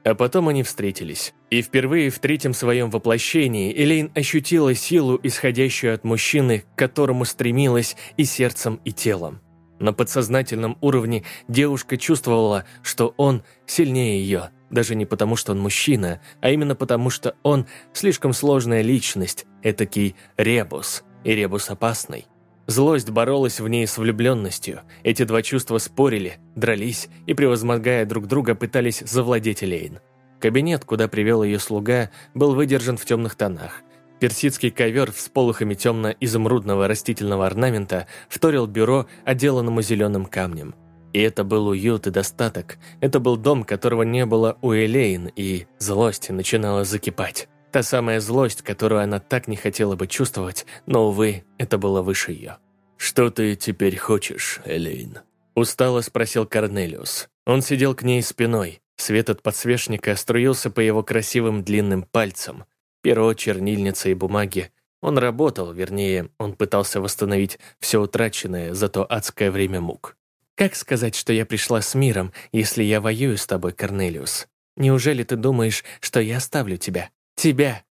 А потом они встретились. И впервые в третьем своем воплощении Элейн ощутила силу, исходящую от мужчины, к которому стремилась и сердцем, и телом. На подсознательном уровне девушка чувствовала, что он сильнее ее, даже не потому, что он мужчина, а именно потому, что он слишком сложная личность, этакий ребус, и ребус опасный. Злость боролась в ней с влюбленностью. Эти два чувства спорили, дрались и, превозмогая друг друга, пытались завладеть Элейн. Кабинет, куда привел ее слуга, был выдержан в темных тонах. Персидский ковер с полухами темно-изумрудного растительного орнамента вторил бюро, отделанному зеленым камнем. И это был уют и достаток. Это был дом, которого не было у Элейн, и злость начинала закипать. Та самая злость, которую она так не хотела бы чувствовать, но, увы, это было выше ее. «Что ты теперь хочешь, Элейн?» Устало спросил Корнелиус. Он сидел к ней спиной. Свет от подсвечника струился по его красивым длинным пальцам. Перо, чернильница и бумаги. Он работал, вернее, он пытался восстановить все утраченное за то адское время мук. «Как сказать, что я пришла с миром, если я воюю с тобой, Корнелиус? Неужели ты думаешь, что я оставлю тебя? Тебя!»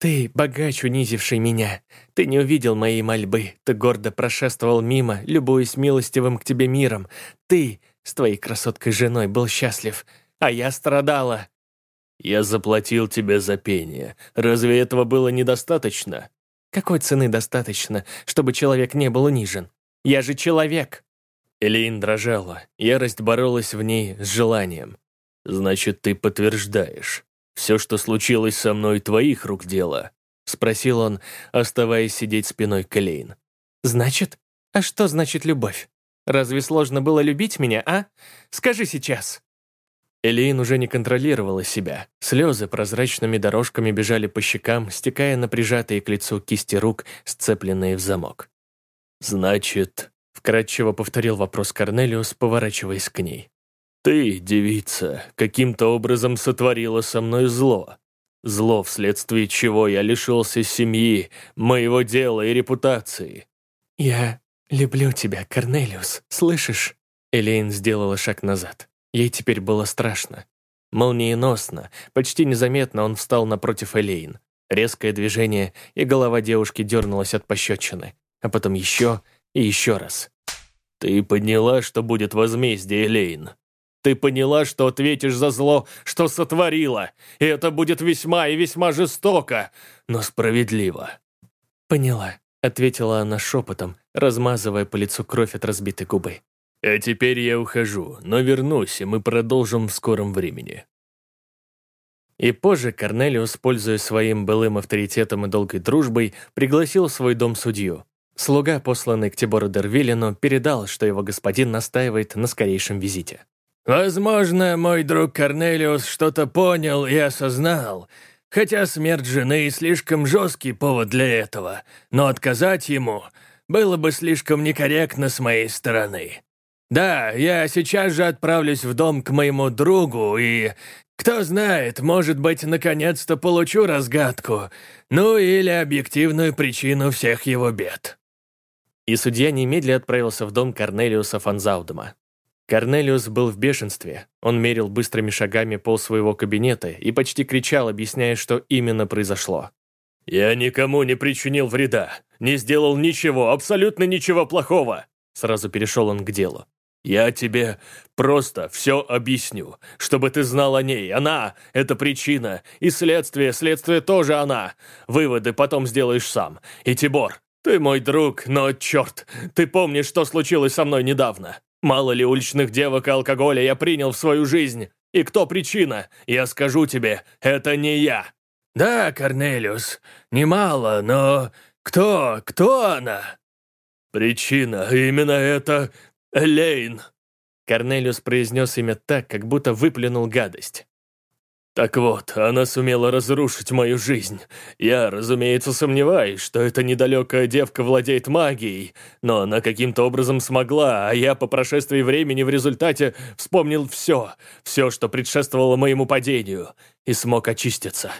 Ты, богач, унизивший меня, ты не увидел моей мольбы, ты гордо прошествовал мимо, любуясь милостивым к тебе миром. Ты с твоей красоткой женой был счастлив, а я страдала. Я заплатил тебе за пение. Разве этого было недостаточно? Какой цены достаточно, чтобы человек не был унижен? Я же человек. Элейн дрожала, ярость боролась в ней с желанием. «Значит, ты подтверждаешь. Все, что случилось со мной, твоих рук дело?» — спросил он, оставаясь сидеть спиной к Элейн. «Значит? А что значит любовь? Разве сложно было любить меня, а? Скажи сейчас!» Элейн уже не контролировала себя. Слезы прозрачными дорожками бежали по щекам, стекая на прижатые к лицу кисти рук, сцепленные в замок. «Значит, Вкратчиво повторил вопрос Корнелиус, поворачиваясь к ней. «Ты, девица, каким-то образом сотворила со мной зло. Зло, вследствие чего я лишился семьи, моего дела и репутации». «Я люблю тебя, Корнелиус, слышишь?» Элейн сделала шаг назад. Ей теперь было страшно. Молниеносно, почти незаметно он встал напротив Элейн. Резкое движение, и голова девушки дернулась от пощечины. А потом еще и еще раз. «Ты поняла, что будет возмездие, Лейн? Ты поняла, что ответишь за зло, что сотворила, и это будет весьма и весьма жестоко, но справедливо?» «Поняла», — ответила она шепотом, размазывая по лицу кровь от разбитой губы. «А теперь я ухожу, но вернусь, и мы продолжим в скором времени». И позже Корнелиус, пользуясь своим былым авторитетом и долгой дружбой, пригласил в свой дом судью. Слуга, посланный к Тибору Дервилину, передал, что его господин настаивает на скорейшем визите. «Возможно, мой друг Корнелиус что-то понял и осознал, хотя смерть жены слишком жесткий повод для этого, но отказать ему было бы слишком некорректно с моей стороны. Да, я сейчас же отправлюсь в дом к моему другу и, кто знает, может быть, наконец-то получу разгадку, ну или объективную причину всех его бед» и судья немедленно отправился в дом Корнелиуса Фанзаудема. Корнелиус был в бешенстве. Он мерил быстрыми шагами пол своего кабинета и почти кричал, объясняя, что именно произошло. «Я никому не причинил вреда, не сделал ничего, абсолютно ничего плохого!» Сразу перешел он к делу. «Я тебе просто все объясню, чтобы ты знал о ней. Она — это причина, и следствие, следствие тоже она. Выводы потом сделаешь сам. И Тибор, «Ты мой друг, но, черт, ты помнишь, что случилось со мной недавно? Мало ли уличных девок и алкоголя я принял в свою жизнь? И кто причина? Я скажу тебе, это не я». «Да, Корнелиус, немало, но кто, кто она?» «Причина, именно это Лейн». Корнелиус произнес имя так, как будто выплюнул гадость. Так вот, она сумела разрушить мою жизнь. Я, разумеется, сомневаюсь, что эта недалекая девка владеет магией, но она каким-то образом смогла, а я по прошествии времени в результате вспомнил все, все, что предшествовало моему падению, и смог очиститься.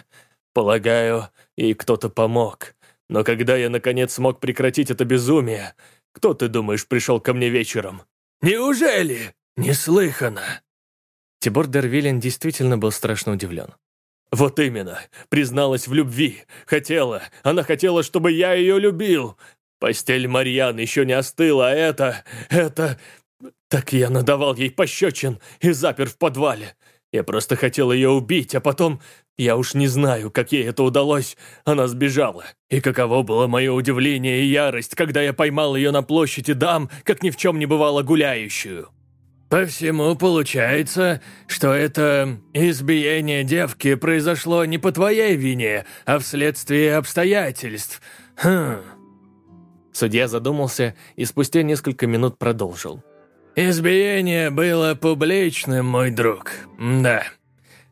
Полагаю, ей кто-то помог. Но когда я, наконец, смог прекратить это безумие, кто, ты думаешь, пришел ко мне вечером? Неужели? Неслыханно. Тибор Дервилен действительно был страшно удивлен. «Вот именно. Призналась в любви. Хотела. Она хотела, чтобы я ее любил. Постель Марьян еще не остыла, а это... это... Так я надавал ей пощечин и запер в подвале. Я просто хотел ее убить, а потом... Я уж не знаю, как ей это удалось. Она сбежала. И каково было мое удивление и ярость, когда я поймал ее на площади дам, как ни в чем не бывало гуляющую. По всему получается, что это избиение девки произошло не по твоей вине, а вследствие обстоятельств. Хм. Судья задумался и спустя несколько минут продолжил. «Избиение было публичным, мой друг. Да.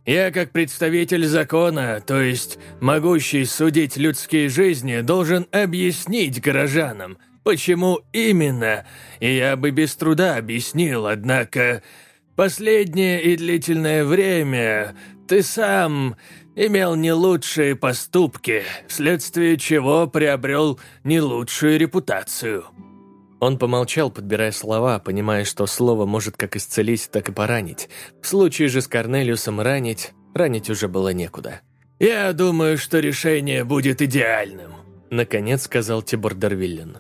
Я, как представитель закона, то есть могущий судить людские жизни, должен объяснить горожанам, Почему именно, я бы без труда объяснил, однако последнее и длительное время ты сам имел не лучшие поступки, вследствие чего приобрел не лучшую репутацию». Он помолчал, подбирая слова, понимая, что слово может как исцелить, так и поранить. В случае же с Корнелиусом ранить, ранить уже было некуда. «Я думаю, что решение будет идеальным», — наконец сказал Тибор Дарвиллин.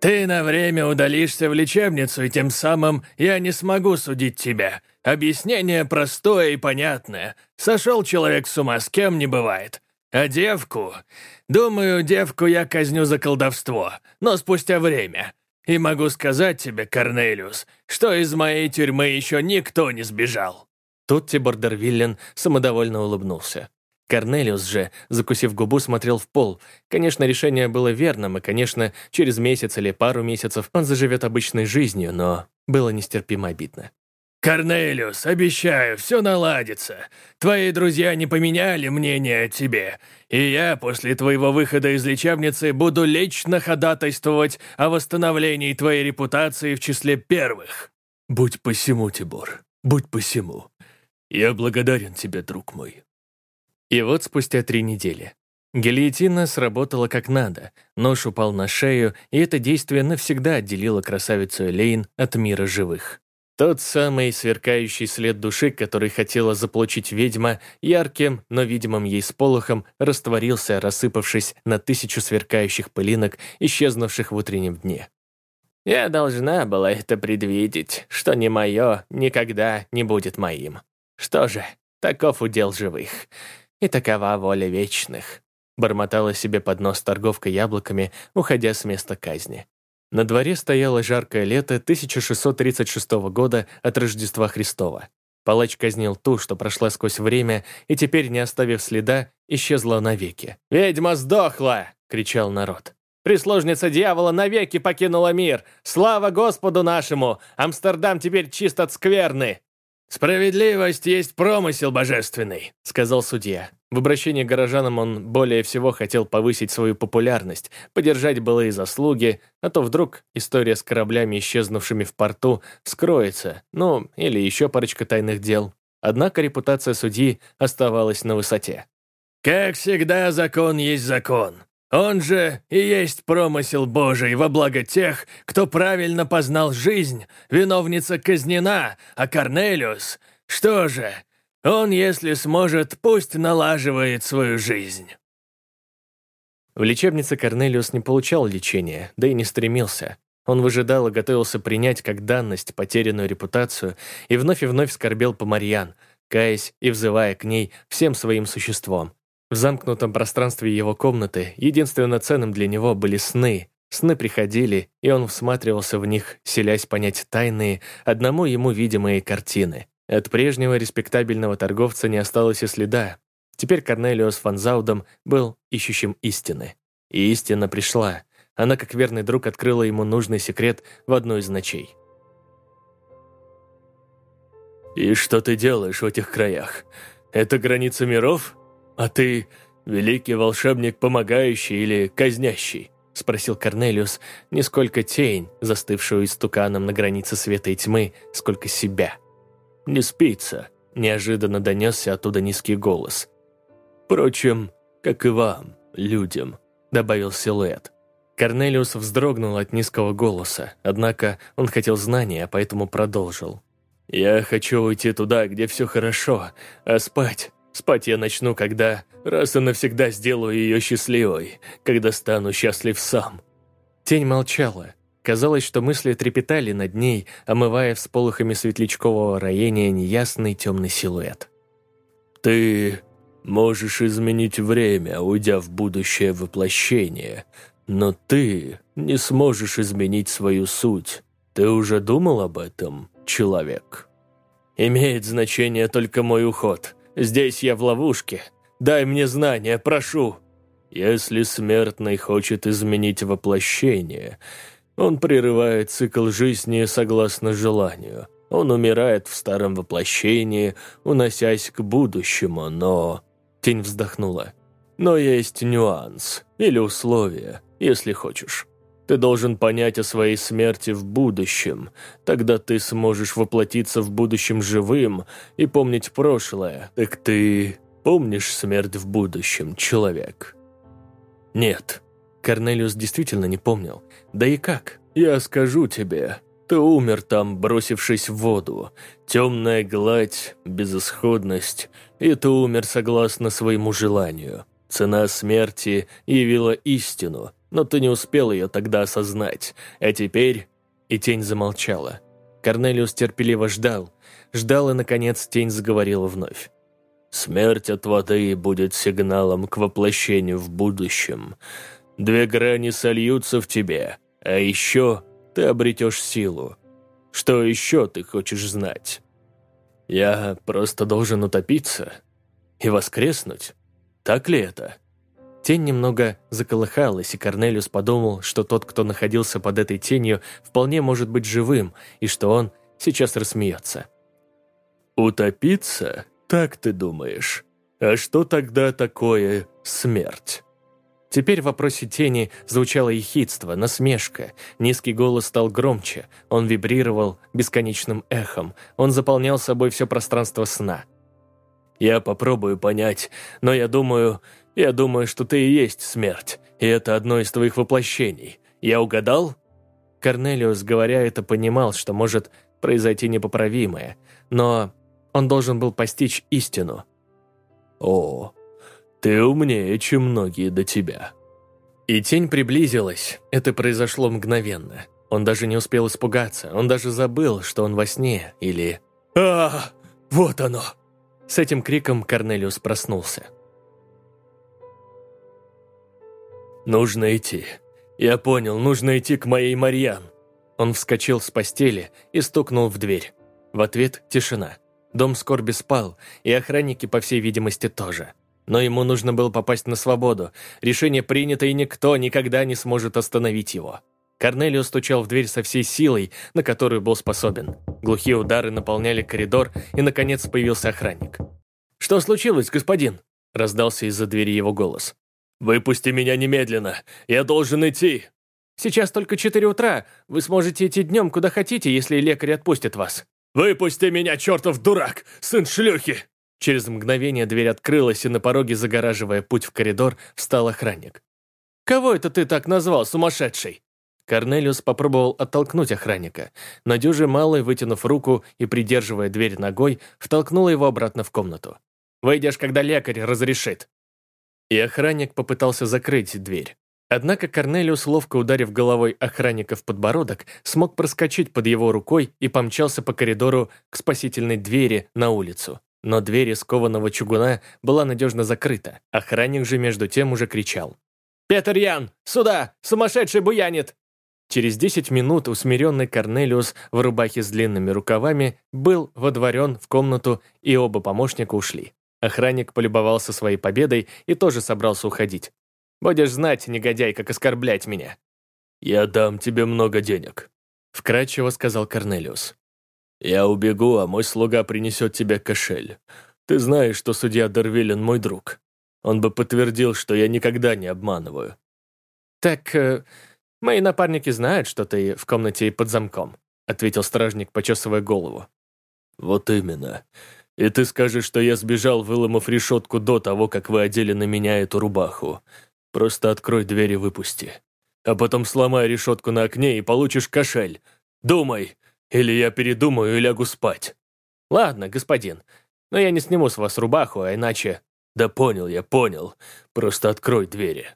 «Ты на время удалишься в лечебницу, и тем самым я не смогу судить тебя. Объяснение простое и понятное. Сошел человек с ума, с кем не бывает. А девку? Думаю, девку я казню за колдовство, но спустя время. И могу сказать тебе, Корнелиус, что из моей тюрьмы еще никто не сбежал». Тут Тибор Дарвиллин самодовольно улыбнулся. Корнелиус же, закусив губу, смотрел в пол. Конечно, решение было верным, и, конечно, через месяц или пару месяцев он заживет обычной жизнью, но было нестерпимо обидно. «Корнелиус, обещаю, все наладится. Твои друзья не поменяли мнение о тебе, и я после твоего выхода из лечебницы буду лично ходатайствовать о восстановлении твоей репутации в числе первых». «Будь посему, Тибор, будь посему. Я благодарен тебе, друг мой». И вот спустя три недели. Гильотина сработала как надо, нож упал на шею, и это действие навсегда отделило красавицу Элейн от мира живых. Тот самый сверкающий след души, который хотела заполучить ведьма, ярким, но видимым ей сполохом, растворился, рассыпавшись на тысячу сверкающих пылинок, исчезнувших в утреннем дне. «Я должна была это предвидеть, что не мое никогда не будет моим. Что же, таков удел живых и такова воля вечных», бормотала себе под нос торговка яблоками, уходя с места казни. На дворе стояло жаркое лето 1636 года от Рождества Христова. Палач казнил ту, что прошла сквозь время, и теперь, не оставив следа, исчезла навеки. «Ведьма сдохла!» — кричал народ. «Прислужница дьявола навеки покинула мир! Слава Господу нашему! Амстердам теперь чист от скверны!» «Справедливость есть промысел божественный», — сказал судья. В обращении к горожанам он более всего хотел повысить свою популярность, поддержать былые заслуги, а то вдруг история с кораблями, исчезнувшими в порту, скроется, ну, или еще парочка тайных дел. Однако репутация судьи оставалась на высоте. «Как всегда, закон есть закон», он же и есть промысел Божий во благо тех, кто правильно познал жизнь, виновница казнена, а Корнелиус, что же, он, если сможет, пусть налаживает свою жизнь». В лечебнице Корнелиус не получал лечения, да и не стремился. Он выжидал и готовился принять как данность потерянную репутацию и вновь и вновь скорбел по Марьян, каясь и взывая к ней всем своим существом. В замкнутом пространстве его комнаты единственно ценным для него были сны. Сны приходили, и он всматривался в них, селясь понять тайные, одному ему видимые картины. От прежнего респектабельного торговца не осталось и следа. Теперь Корнелиус фан Заудом был ищущим истины. И истина пришла. Она, как верный друг, открыла ему нужный секрет в одной из ночей. «И что ты делаешь в этих краях? Это граница миров?» «А ты великий волшебник, помогающий или казнящий?» — спросил Корнелиус, не сколько тень, застывшую истуканом на границе света и тьмы, сколько себя. «Не спится», — неожиданно донесся оттуда низкий голос. «Впрочем, как и вам, людям», — добавил силуэт. Корнелиус вздрогнул от низкого голоса, однако он хотел знания, поэтому продолжил. «Я хочу уйти туда, где все хорошо, а спать Спать я начну, когда раз и навсегда сделаю ее счастливой, когда стану счастлив сам». Тень молчала. Казалось, что мысли трепетали над ней, омывая всполохами светлячкового роения неясный темный силуэт. «Ты можешь изменить время, уйдя в будущее воплощение, но ты не сможешь изменить свою суть. Ты уже думал об этом, человек?» «Имеет значение только мой уход», Здесь я в ловушке. Дай мне знания, прошу». Если смертный хочет изменить воплощение, он прерывает цикл жизни согласно желанию. Он умирает в старом воплощении, уносясь к будущему, но...» Тень вздохнула. «Но есть нюанс, или условие, если хочешь. Ты должен понять о своей смерти в будущем. Тогда ты сможешь воплотиться в будущем живым и помнить прошлое. Так ты помнишь смерть в будущем, человек?» «Нет». Корнелиус действительно не помнил. «Да и как?» «Я скажу тебе. Ты умер там, бросившись в воду. Темная гладь, безысходность, и ты умер согласно своему желанию. Цена смерти явила истину, но ты не успел ее тогда осознать. А теперь...» И тень замолчала. Корнелиус терпеливо ждал. Ждал, и, наконец, тень заговорила вновь. «Смерть от воды будет сигналом к воплощению в будущем. Две грани сольются в тебе, а еще ты обретешь силу. Что еще ты хочешь знать? Я просто должен утопиться и воскреснуть. Так ли это? Тень немного заколыхалась, и Корнелиус подумал, что тот, кто находился под этой тенью, вполне может быть живым, и что он сейчас рассмеется. «Утопиться? Так ты думаешь? А что тогда такое смерть?» Теперь в вопросе тени звучало ехидство, насмешка. Низкий голос стал громче. Он вибрировал бесконечным эхом. Он заполнял собой все пространство сна. «Я попробую понять, но я думаю... Я думаю, что ты и есть смерть, и это одно из твоих воплощений. Я угадал?» Корнелиус, говоря это, понимал, что может произойти непоправимое, но он должен был постичь истину. «О, ты умнее, чем многие до тебя». И тень приблизилась. Это произошло мгновенно. Он даже не успел испугаться. Он даже забыл, что он во сне или... а Вот оно!» С этим криком Корнелиус проснулся. «Нужно идти. Я понял, нужно идти к моей Марьян». Он вскочил с постели и стукнул в дверь. В ответ тишина. Дом скорби спал, и охранники, по всей видимости, тоже. Но ему нужно было попасть на свободу. Решение принято, и никто никогда не сможет остановить его. Корнелио стучал в дверь со всей силой, на которую был способен. Глухие удары наполняли коридор, и, наконец, появился охранник. «Что случилось, господин?» – раздался из-за двери его голос. «Выпусти меня немедленно! Я должен идти!» «Сейчас только четыре утра. Вы сможете идти днем куда хотите, если лекарь отпустит вас». «Выпусти меня, чертов дурак! Сын шлюхи!» Через мгновение дверь открылась, и на пороге, загораживая путь в коридор, встал охранник. «Кого это ты так назвал, сумасшедший?» Корнелиус попробовал оттолкнуть охранника, но дюжи малый, вытянув руку и придерживая дверь ногой, втолкнул его обратно в комнату. «Выйдешь, когда лекарь разрешит». И охранник попытался закрыть дверь. Однако Корнелиус, ловко ударив головой охранника в подбородок, смог проскочить под его рукой и помчался по коридору к спасительной двери на улицу. Но дверь из кованого чугуна была надежно закрыта. Охранник же между тем уже кричал. «Петр Ян! Сюда! Сумасшедший буянит!» Через десять минут усмиренный Корнелиус в рубахе с длинными рукавами был водворен в комнату, и оба помощника ушли. Охранник полюбовался своей победой и тоже собрался уходить. «Будешь знать, негодяй, как оскорблять меня». «Я дам тебе много денег», — вкратчиво сказал Корнелиус. «Я убегу, а мой слуга принесет тебе кошель. Ты знаешь, что судья Дервилен мой друг. Он бы подтвердил, что я никогда не обманываю». «Так э, мои напарники знают, что ты в комнате под замком», ответил стражник, почесывая голову. «Вот именно. И ты скажешь, что я сбежал, выломав решетку до того, как вы одели на меня эту рубаху. Просто открой дверь и выпусти. А потом сломай решетку на окне и получишь кошель. Думай!» Или я передумаю и лягу спать. Ладно, господин, но я не сниму с вас рубаху, а иначе... Да понял я, понял. Просто открой двери.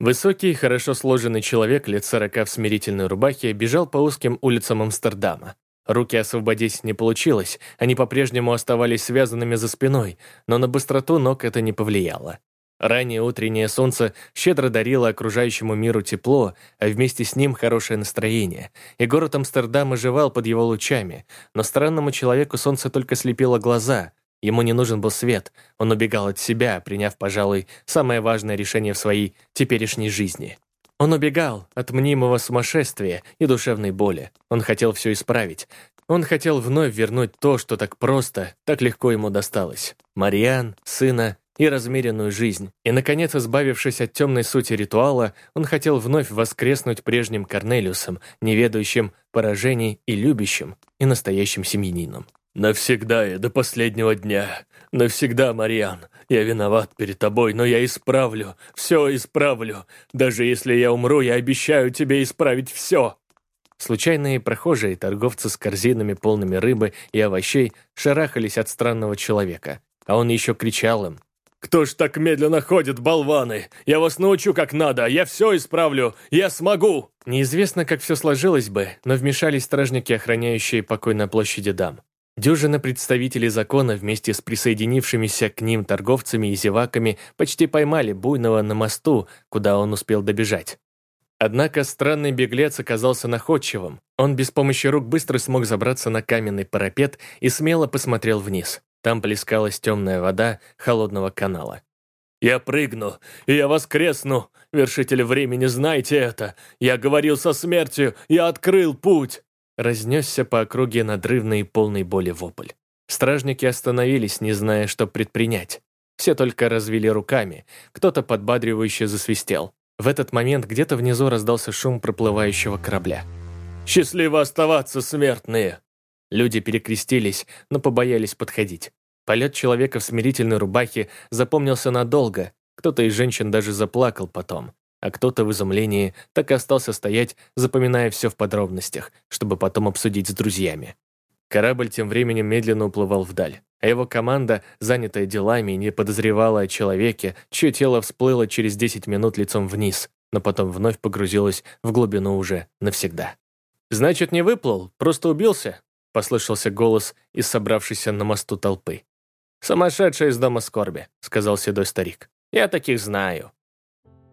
Высокий, хорошо сложенный человек лет сорока в смирительной рубахе бежал по узким улицам Амстердама. Руки освободить не получилось, они по-прежнему оставались связанными за спиной, но на быстроту ног это не повлияло. Раннее утреннее солнце щедро дарило окружающему миру тепло, а вместе с ним хорошее настроение, и город Амстердам оживал под его лучами, но странному человеку солнце только слепило глаза, ему не нужен был свет, он убегал от себя, приняв, пожалуй, самое важное решение в своей теперешней жизни. Он убегал от мнимого сумасшествия и душевной боли, он хотел все исправить, он хотел вновь вернуть то, что так просто, так легко ему досталось. Мариан, сына и размеренную жизнь. И, наконец, избавившись от темной сути ритуала, он хотел вновь воскреснуть прежним Корнелиусом, неведающим поражений и любящим, и настоящим семьянином. «Навсегда и до последнего дня. Навсегда, Мариан. Я виноват перед тобой, но я исправлю. Все исправлю. Даже если я умру, я обещаю тебе исправить все». Случайные прохожие, торговцы с корзинами, полными рыбы и овощей, шарахались от странного человека, а он еще кричал им. «Кто ж так медленно ходит, болваны? Я вас научу как надо, я все исправлю, я смогу!» Неизвестно, как все сложилось бы, но вмешались стражники, охраняющие покой на площади дам. Дюжина представителей закона вместе с присоединившимися к ним торговцами и зеваками почти поймали Буйного на мосту, куда он успел добежать. Однако странный беглец оказался находчивым. Он без помощи рук быстро смог забраться на каменный парапет и смело посмотрел вниз. Там плескалась темная вода холодного канала. «Я прыгну, и я воскресну! Вершитель времени, знайте это! Я говорил со смертью, я открыл путь!» Разнесся по округе надрывный и полный боли вопль. Стражники остановились, не зная, что предпринять. Все только развели руками, кто-то подбадривающе засвистел. В этот момент где-то внизу раздался шум проплывающего корабля. «Счастливо оставаться, смертные!» Люди перекрестились, но побоялись подходить. Полет человека в смирительной рубахе запомнился надолго, кто-то из женщин даже заплакал потом, а кто-то в изумлении так и остался стоять, запоминая все в подробностях, чтобы потом обсудить с друзьями. Корабль тем временем медленно уплывал вдаль, а его команда, занятая делами, не подозревала о человеке, чье тело всплыло через 10 минут лицом вниз, но потом вновь погрузилось в глубину уже навсегда. «Значит, не выплыл, просто убился?» — послышался голос из собравшейся на мосту толпы. «Сумасшедший из дома скорби», — сказал седой старик. «Я таких знаю».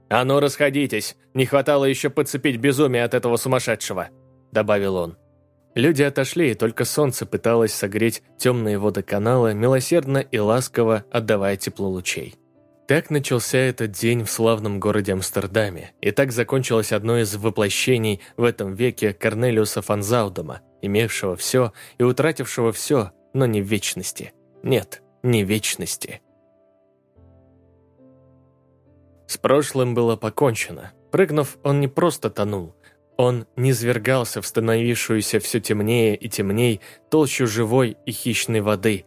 «А ну, расходитесь! Не хватало еще подцепить безумие от этого сумасшедшего!» — добавил он. Люди отошли, и только солнце пыталось согреть темные воды канала, милосердно и ласково отдавая тепло лучей. Так начался этот день в славном городе Амстердаме, и так закончилось одно из воплощений в этом веке Корнелиуса Фанзаудома, имевшего все и утратившего все, но не в вечности. Нет, не вечности. С прошлым было покончено. Прыгнув, он не просто тонул, он низвергался в становившуюся все темнее и темней толщу живой и хищной воды.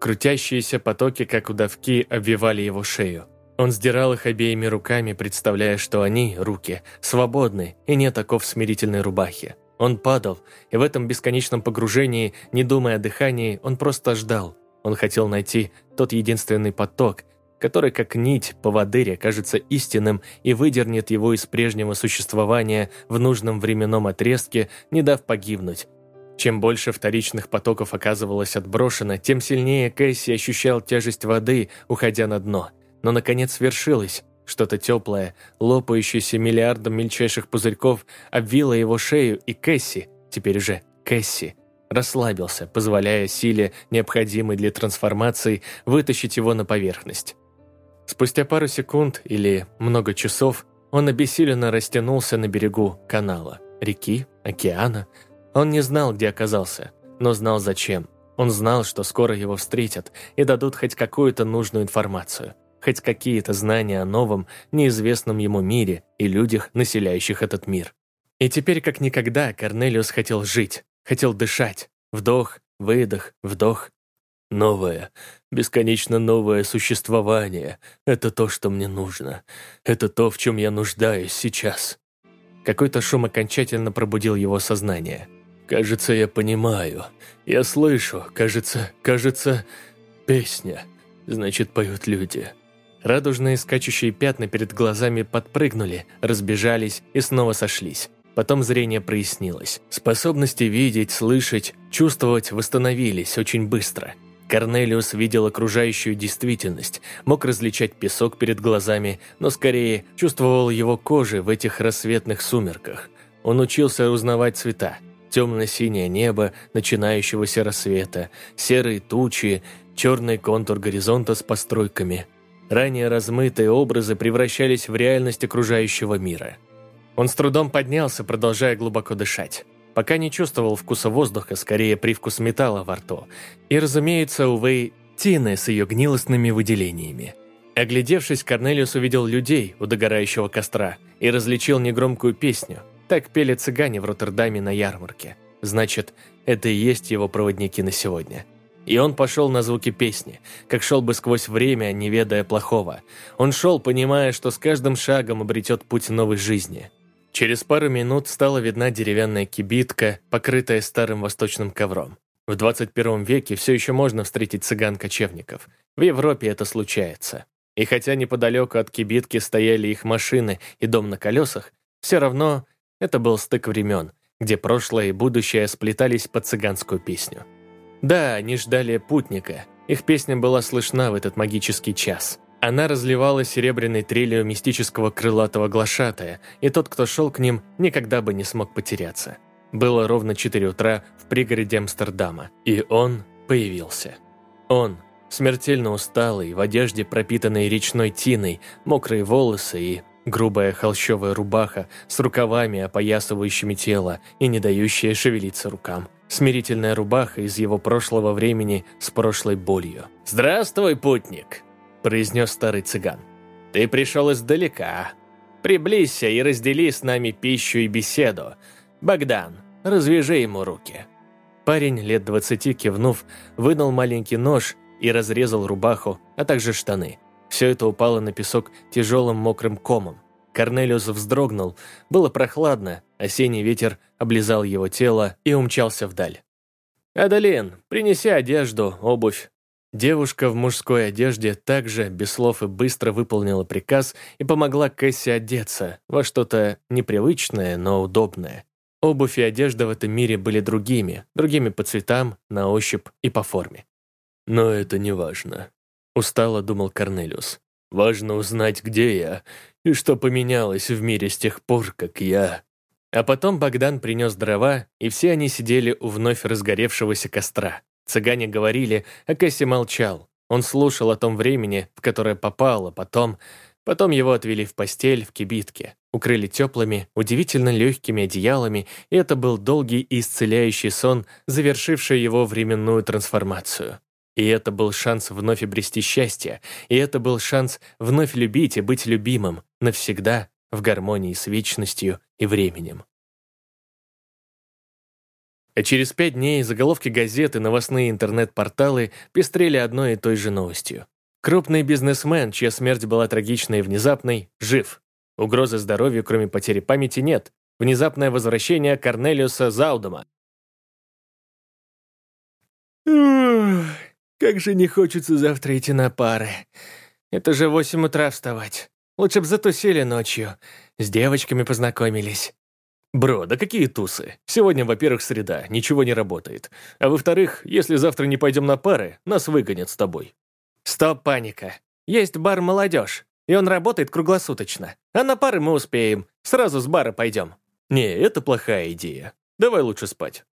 Крутящиеся потоки, как удавки, обвивали его шею. Он сдирал их обеими руками, представляя, что они, руки, свободны и нет оков смирительной рубахи. Он падал, и в этом бесконечном погружении, не думая о дыхании, он просто ждал. Он хотел найти тот единственный поток, который, как нить по водыре, кажется истинным и выдернет его из прежнего существования в нужном временном отрезке, не дав погибнуть. Чем больше вторичных потоков оказывалось отброшено, тем сильнее Кэсси ощущал тяжесть воды, уходя на дно. Но, наконец, свершилось. Что-то теплое, лопающееся миллиардом мельчайших пузырьков, обвило его шею, и Кэсси, теперь уже Кэсси, расслабился, позволяя силе, необходимой для трансформации, вытащить его на поверхность. Спустя пару секунд или много часов он обессиленно растянулся на берегу канала, реки, океана. Он не знал, где оказался, но знал зачем. Он знал, что скоро его встретят и дадут хоть какую-то нужную информацию, хоть какие-то знания о новом, неизвестном ему мире и людях, населяющих этот мир. И теперь как никогда Корнелиус хотел жить, хотел дышать. Вдох, выдох, вдох, Новое, бесконечно новое существование — это то, что мне нужно. Это то, в чем я нуждаюсь сейчас. Какой-то шум окончательно пробудил его сознание. Кажется, я понимаю. Я слышу. Кажется, кажется, песня. Значит, поют люди. Радужные скачущие пятна перед глазами подпрыгнули, разбежались и снова сошлись. Потом зрение прояснилось. Способности видеть, слышать, чувствовать восстановились очень быстро – Корнелиус видел окружающую действительность, мог различать песок перед глазами, но скорее чувствовал его кожи в этих рассветных сумерках. Он учился узнавать цвета. Темно-синее небо начинающегося рассвета, серые тучи, черный контур горизонта с постройками. Ранее размытые образы превращались в реальность окружающего мира. Он с трудом поднялся, продолжая глубоко дышать пока не чувствовал вкуса воздуха, скорее привкус металла во рту. И, разумеется, увы, Тины с ее гнилостными выделениями. Оглядевшись, Корнелиус увидел людей у догорающего костра и различил негромкую песню. Так пели цыгане в Роттердаме на ярмарке. Значит, это и есть его проводники на сегодня. И он пошел на звуки песни, как шел бы сквозь время, не ведая плохого. Он шел, понимая, что с каждым шагом обретет путь новой жизни – Через пару минут стала видна деревянная кибитка, покрытая старым восточным ковром. В 21 веке все еще можно встретить цыган-кочевников. В Европе это случается. И хотя неподалеку от кибитки стояли их машины и дом на колесах, все равно это был стык времен, где прошлое и будущее сплетались под цыганскую песню. Да, они ждали путника. Их песня была слышна в этот магический час. Она разливала серебряной трелью мистического крылатого глашатая, и тот, кто шел к ним, никогда бы не смог потеряться. Было ровно 4 утра в пригороде Амстердама, и он появился. Он, смертельно усталый, в одежде, пропитанной речной тиной, мокрые волосы и грубая холщовая рубаха с рукавами, опоясывающими тело и не дающая шевелиться рукам. Смирительная рубаха из его прошлого времени с прошлой болью. «Здравствуй, путник!» Произнес старый цыган. «Ты пришел издалека. Приблизься и раздели с нами пищу и беседу. Богдан, развяжи ему руки». Парень, лет двадцати кивнув, вынул маленький нож и разрезал рубаху, а также штаны. Все это упало на песок тяжелым мокрым комом. Корнелиус вздрогнул, было прохладно, осенний ветер облизал его тело и умчался вдаль. «Адалин, принеси одежду, обувь, Девушка в мужской одежде также, без слов и быстро выполнила приказ и помогла Кэсси одеться во что-то непривычное, но удобное. Обувь и одежда в этом мире были другими, другими по цветам, на ощупь и по форме. «Но это не важно», — устало думал Корнелиус. «Важно узнать, где я и что поменялось в мире с тех пор, как я...» А потом Богдан принес дрова, и все они сидели у вновь разгоревшегося костра. Цыгане говорили, а Кэсси молчал. Он слушал о том времени, в которое попал, а потом... Потом его отвели в постель в кибитке, укрыли теплыми, удивительно легкими одеялами, и это был долгий и исцеляющий сон, завершивший его временную трансформацию. И это был шанс вновь обрести счастье, и это был шанс вновь любить и быть любимым, навсегда, в гармонии с вечностью и временем. А через пять дней заголовки газет и новостные интернет-порталы пестрели одной и той же новостью. Крупный бизнесмен, чья смерть была трагичной и внезапной, жив. Угрозы здоровью, кроме потери памяти, нет. Внезапное возвращение Корнелиуса Заудома. как же не хочется завтра идти на пары. Это же восемь утра вставать. Лучше б затусили ночью. С девочками познакомились. «Бро, да какие тусы? Сегодня, во-первых, среда, ничего не работает. А во-вторых, если завтра не пойдем на пары, нас выгонят с тобой». «Стоп, паника. Есть бар «Молодежь», и он работает круглосуточно. А на пары мы успеем. Сразу с бара пойдем». «Не, это плохая идея. Давай лучше спать.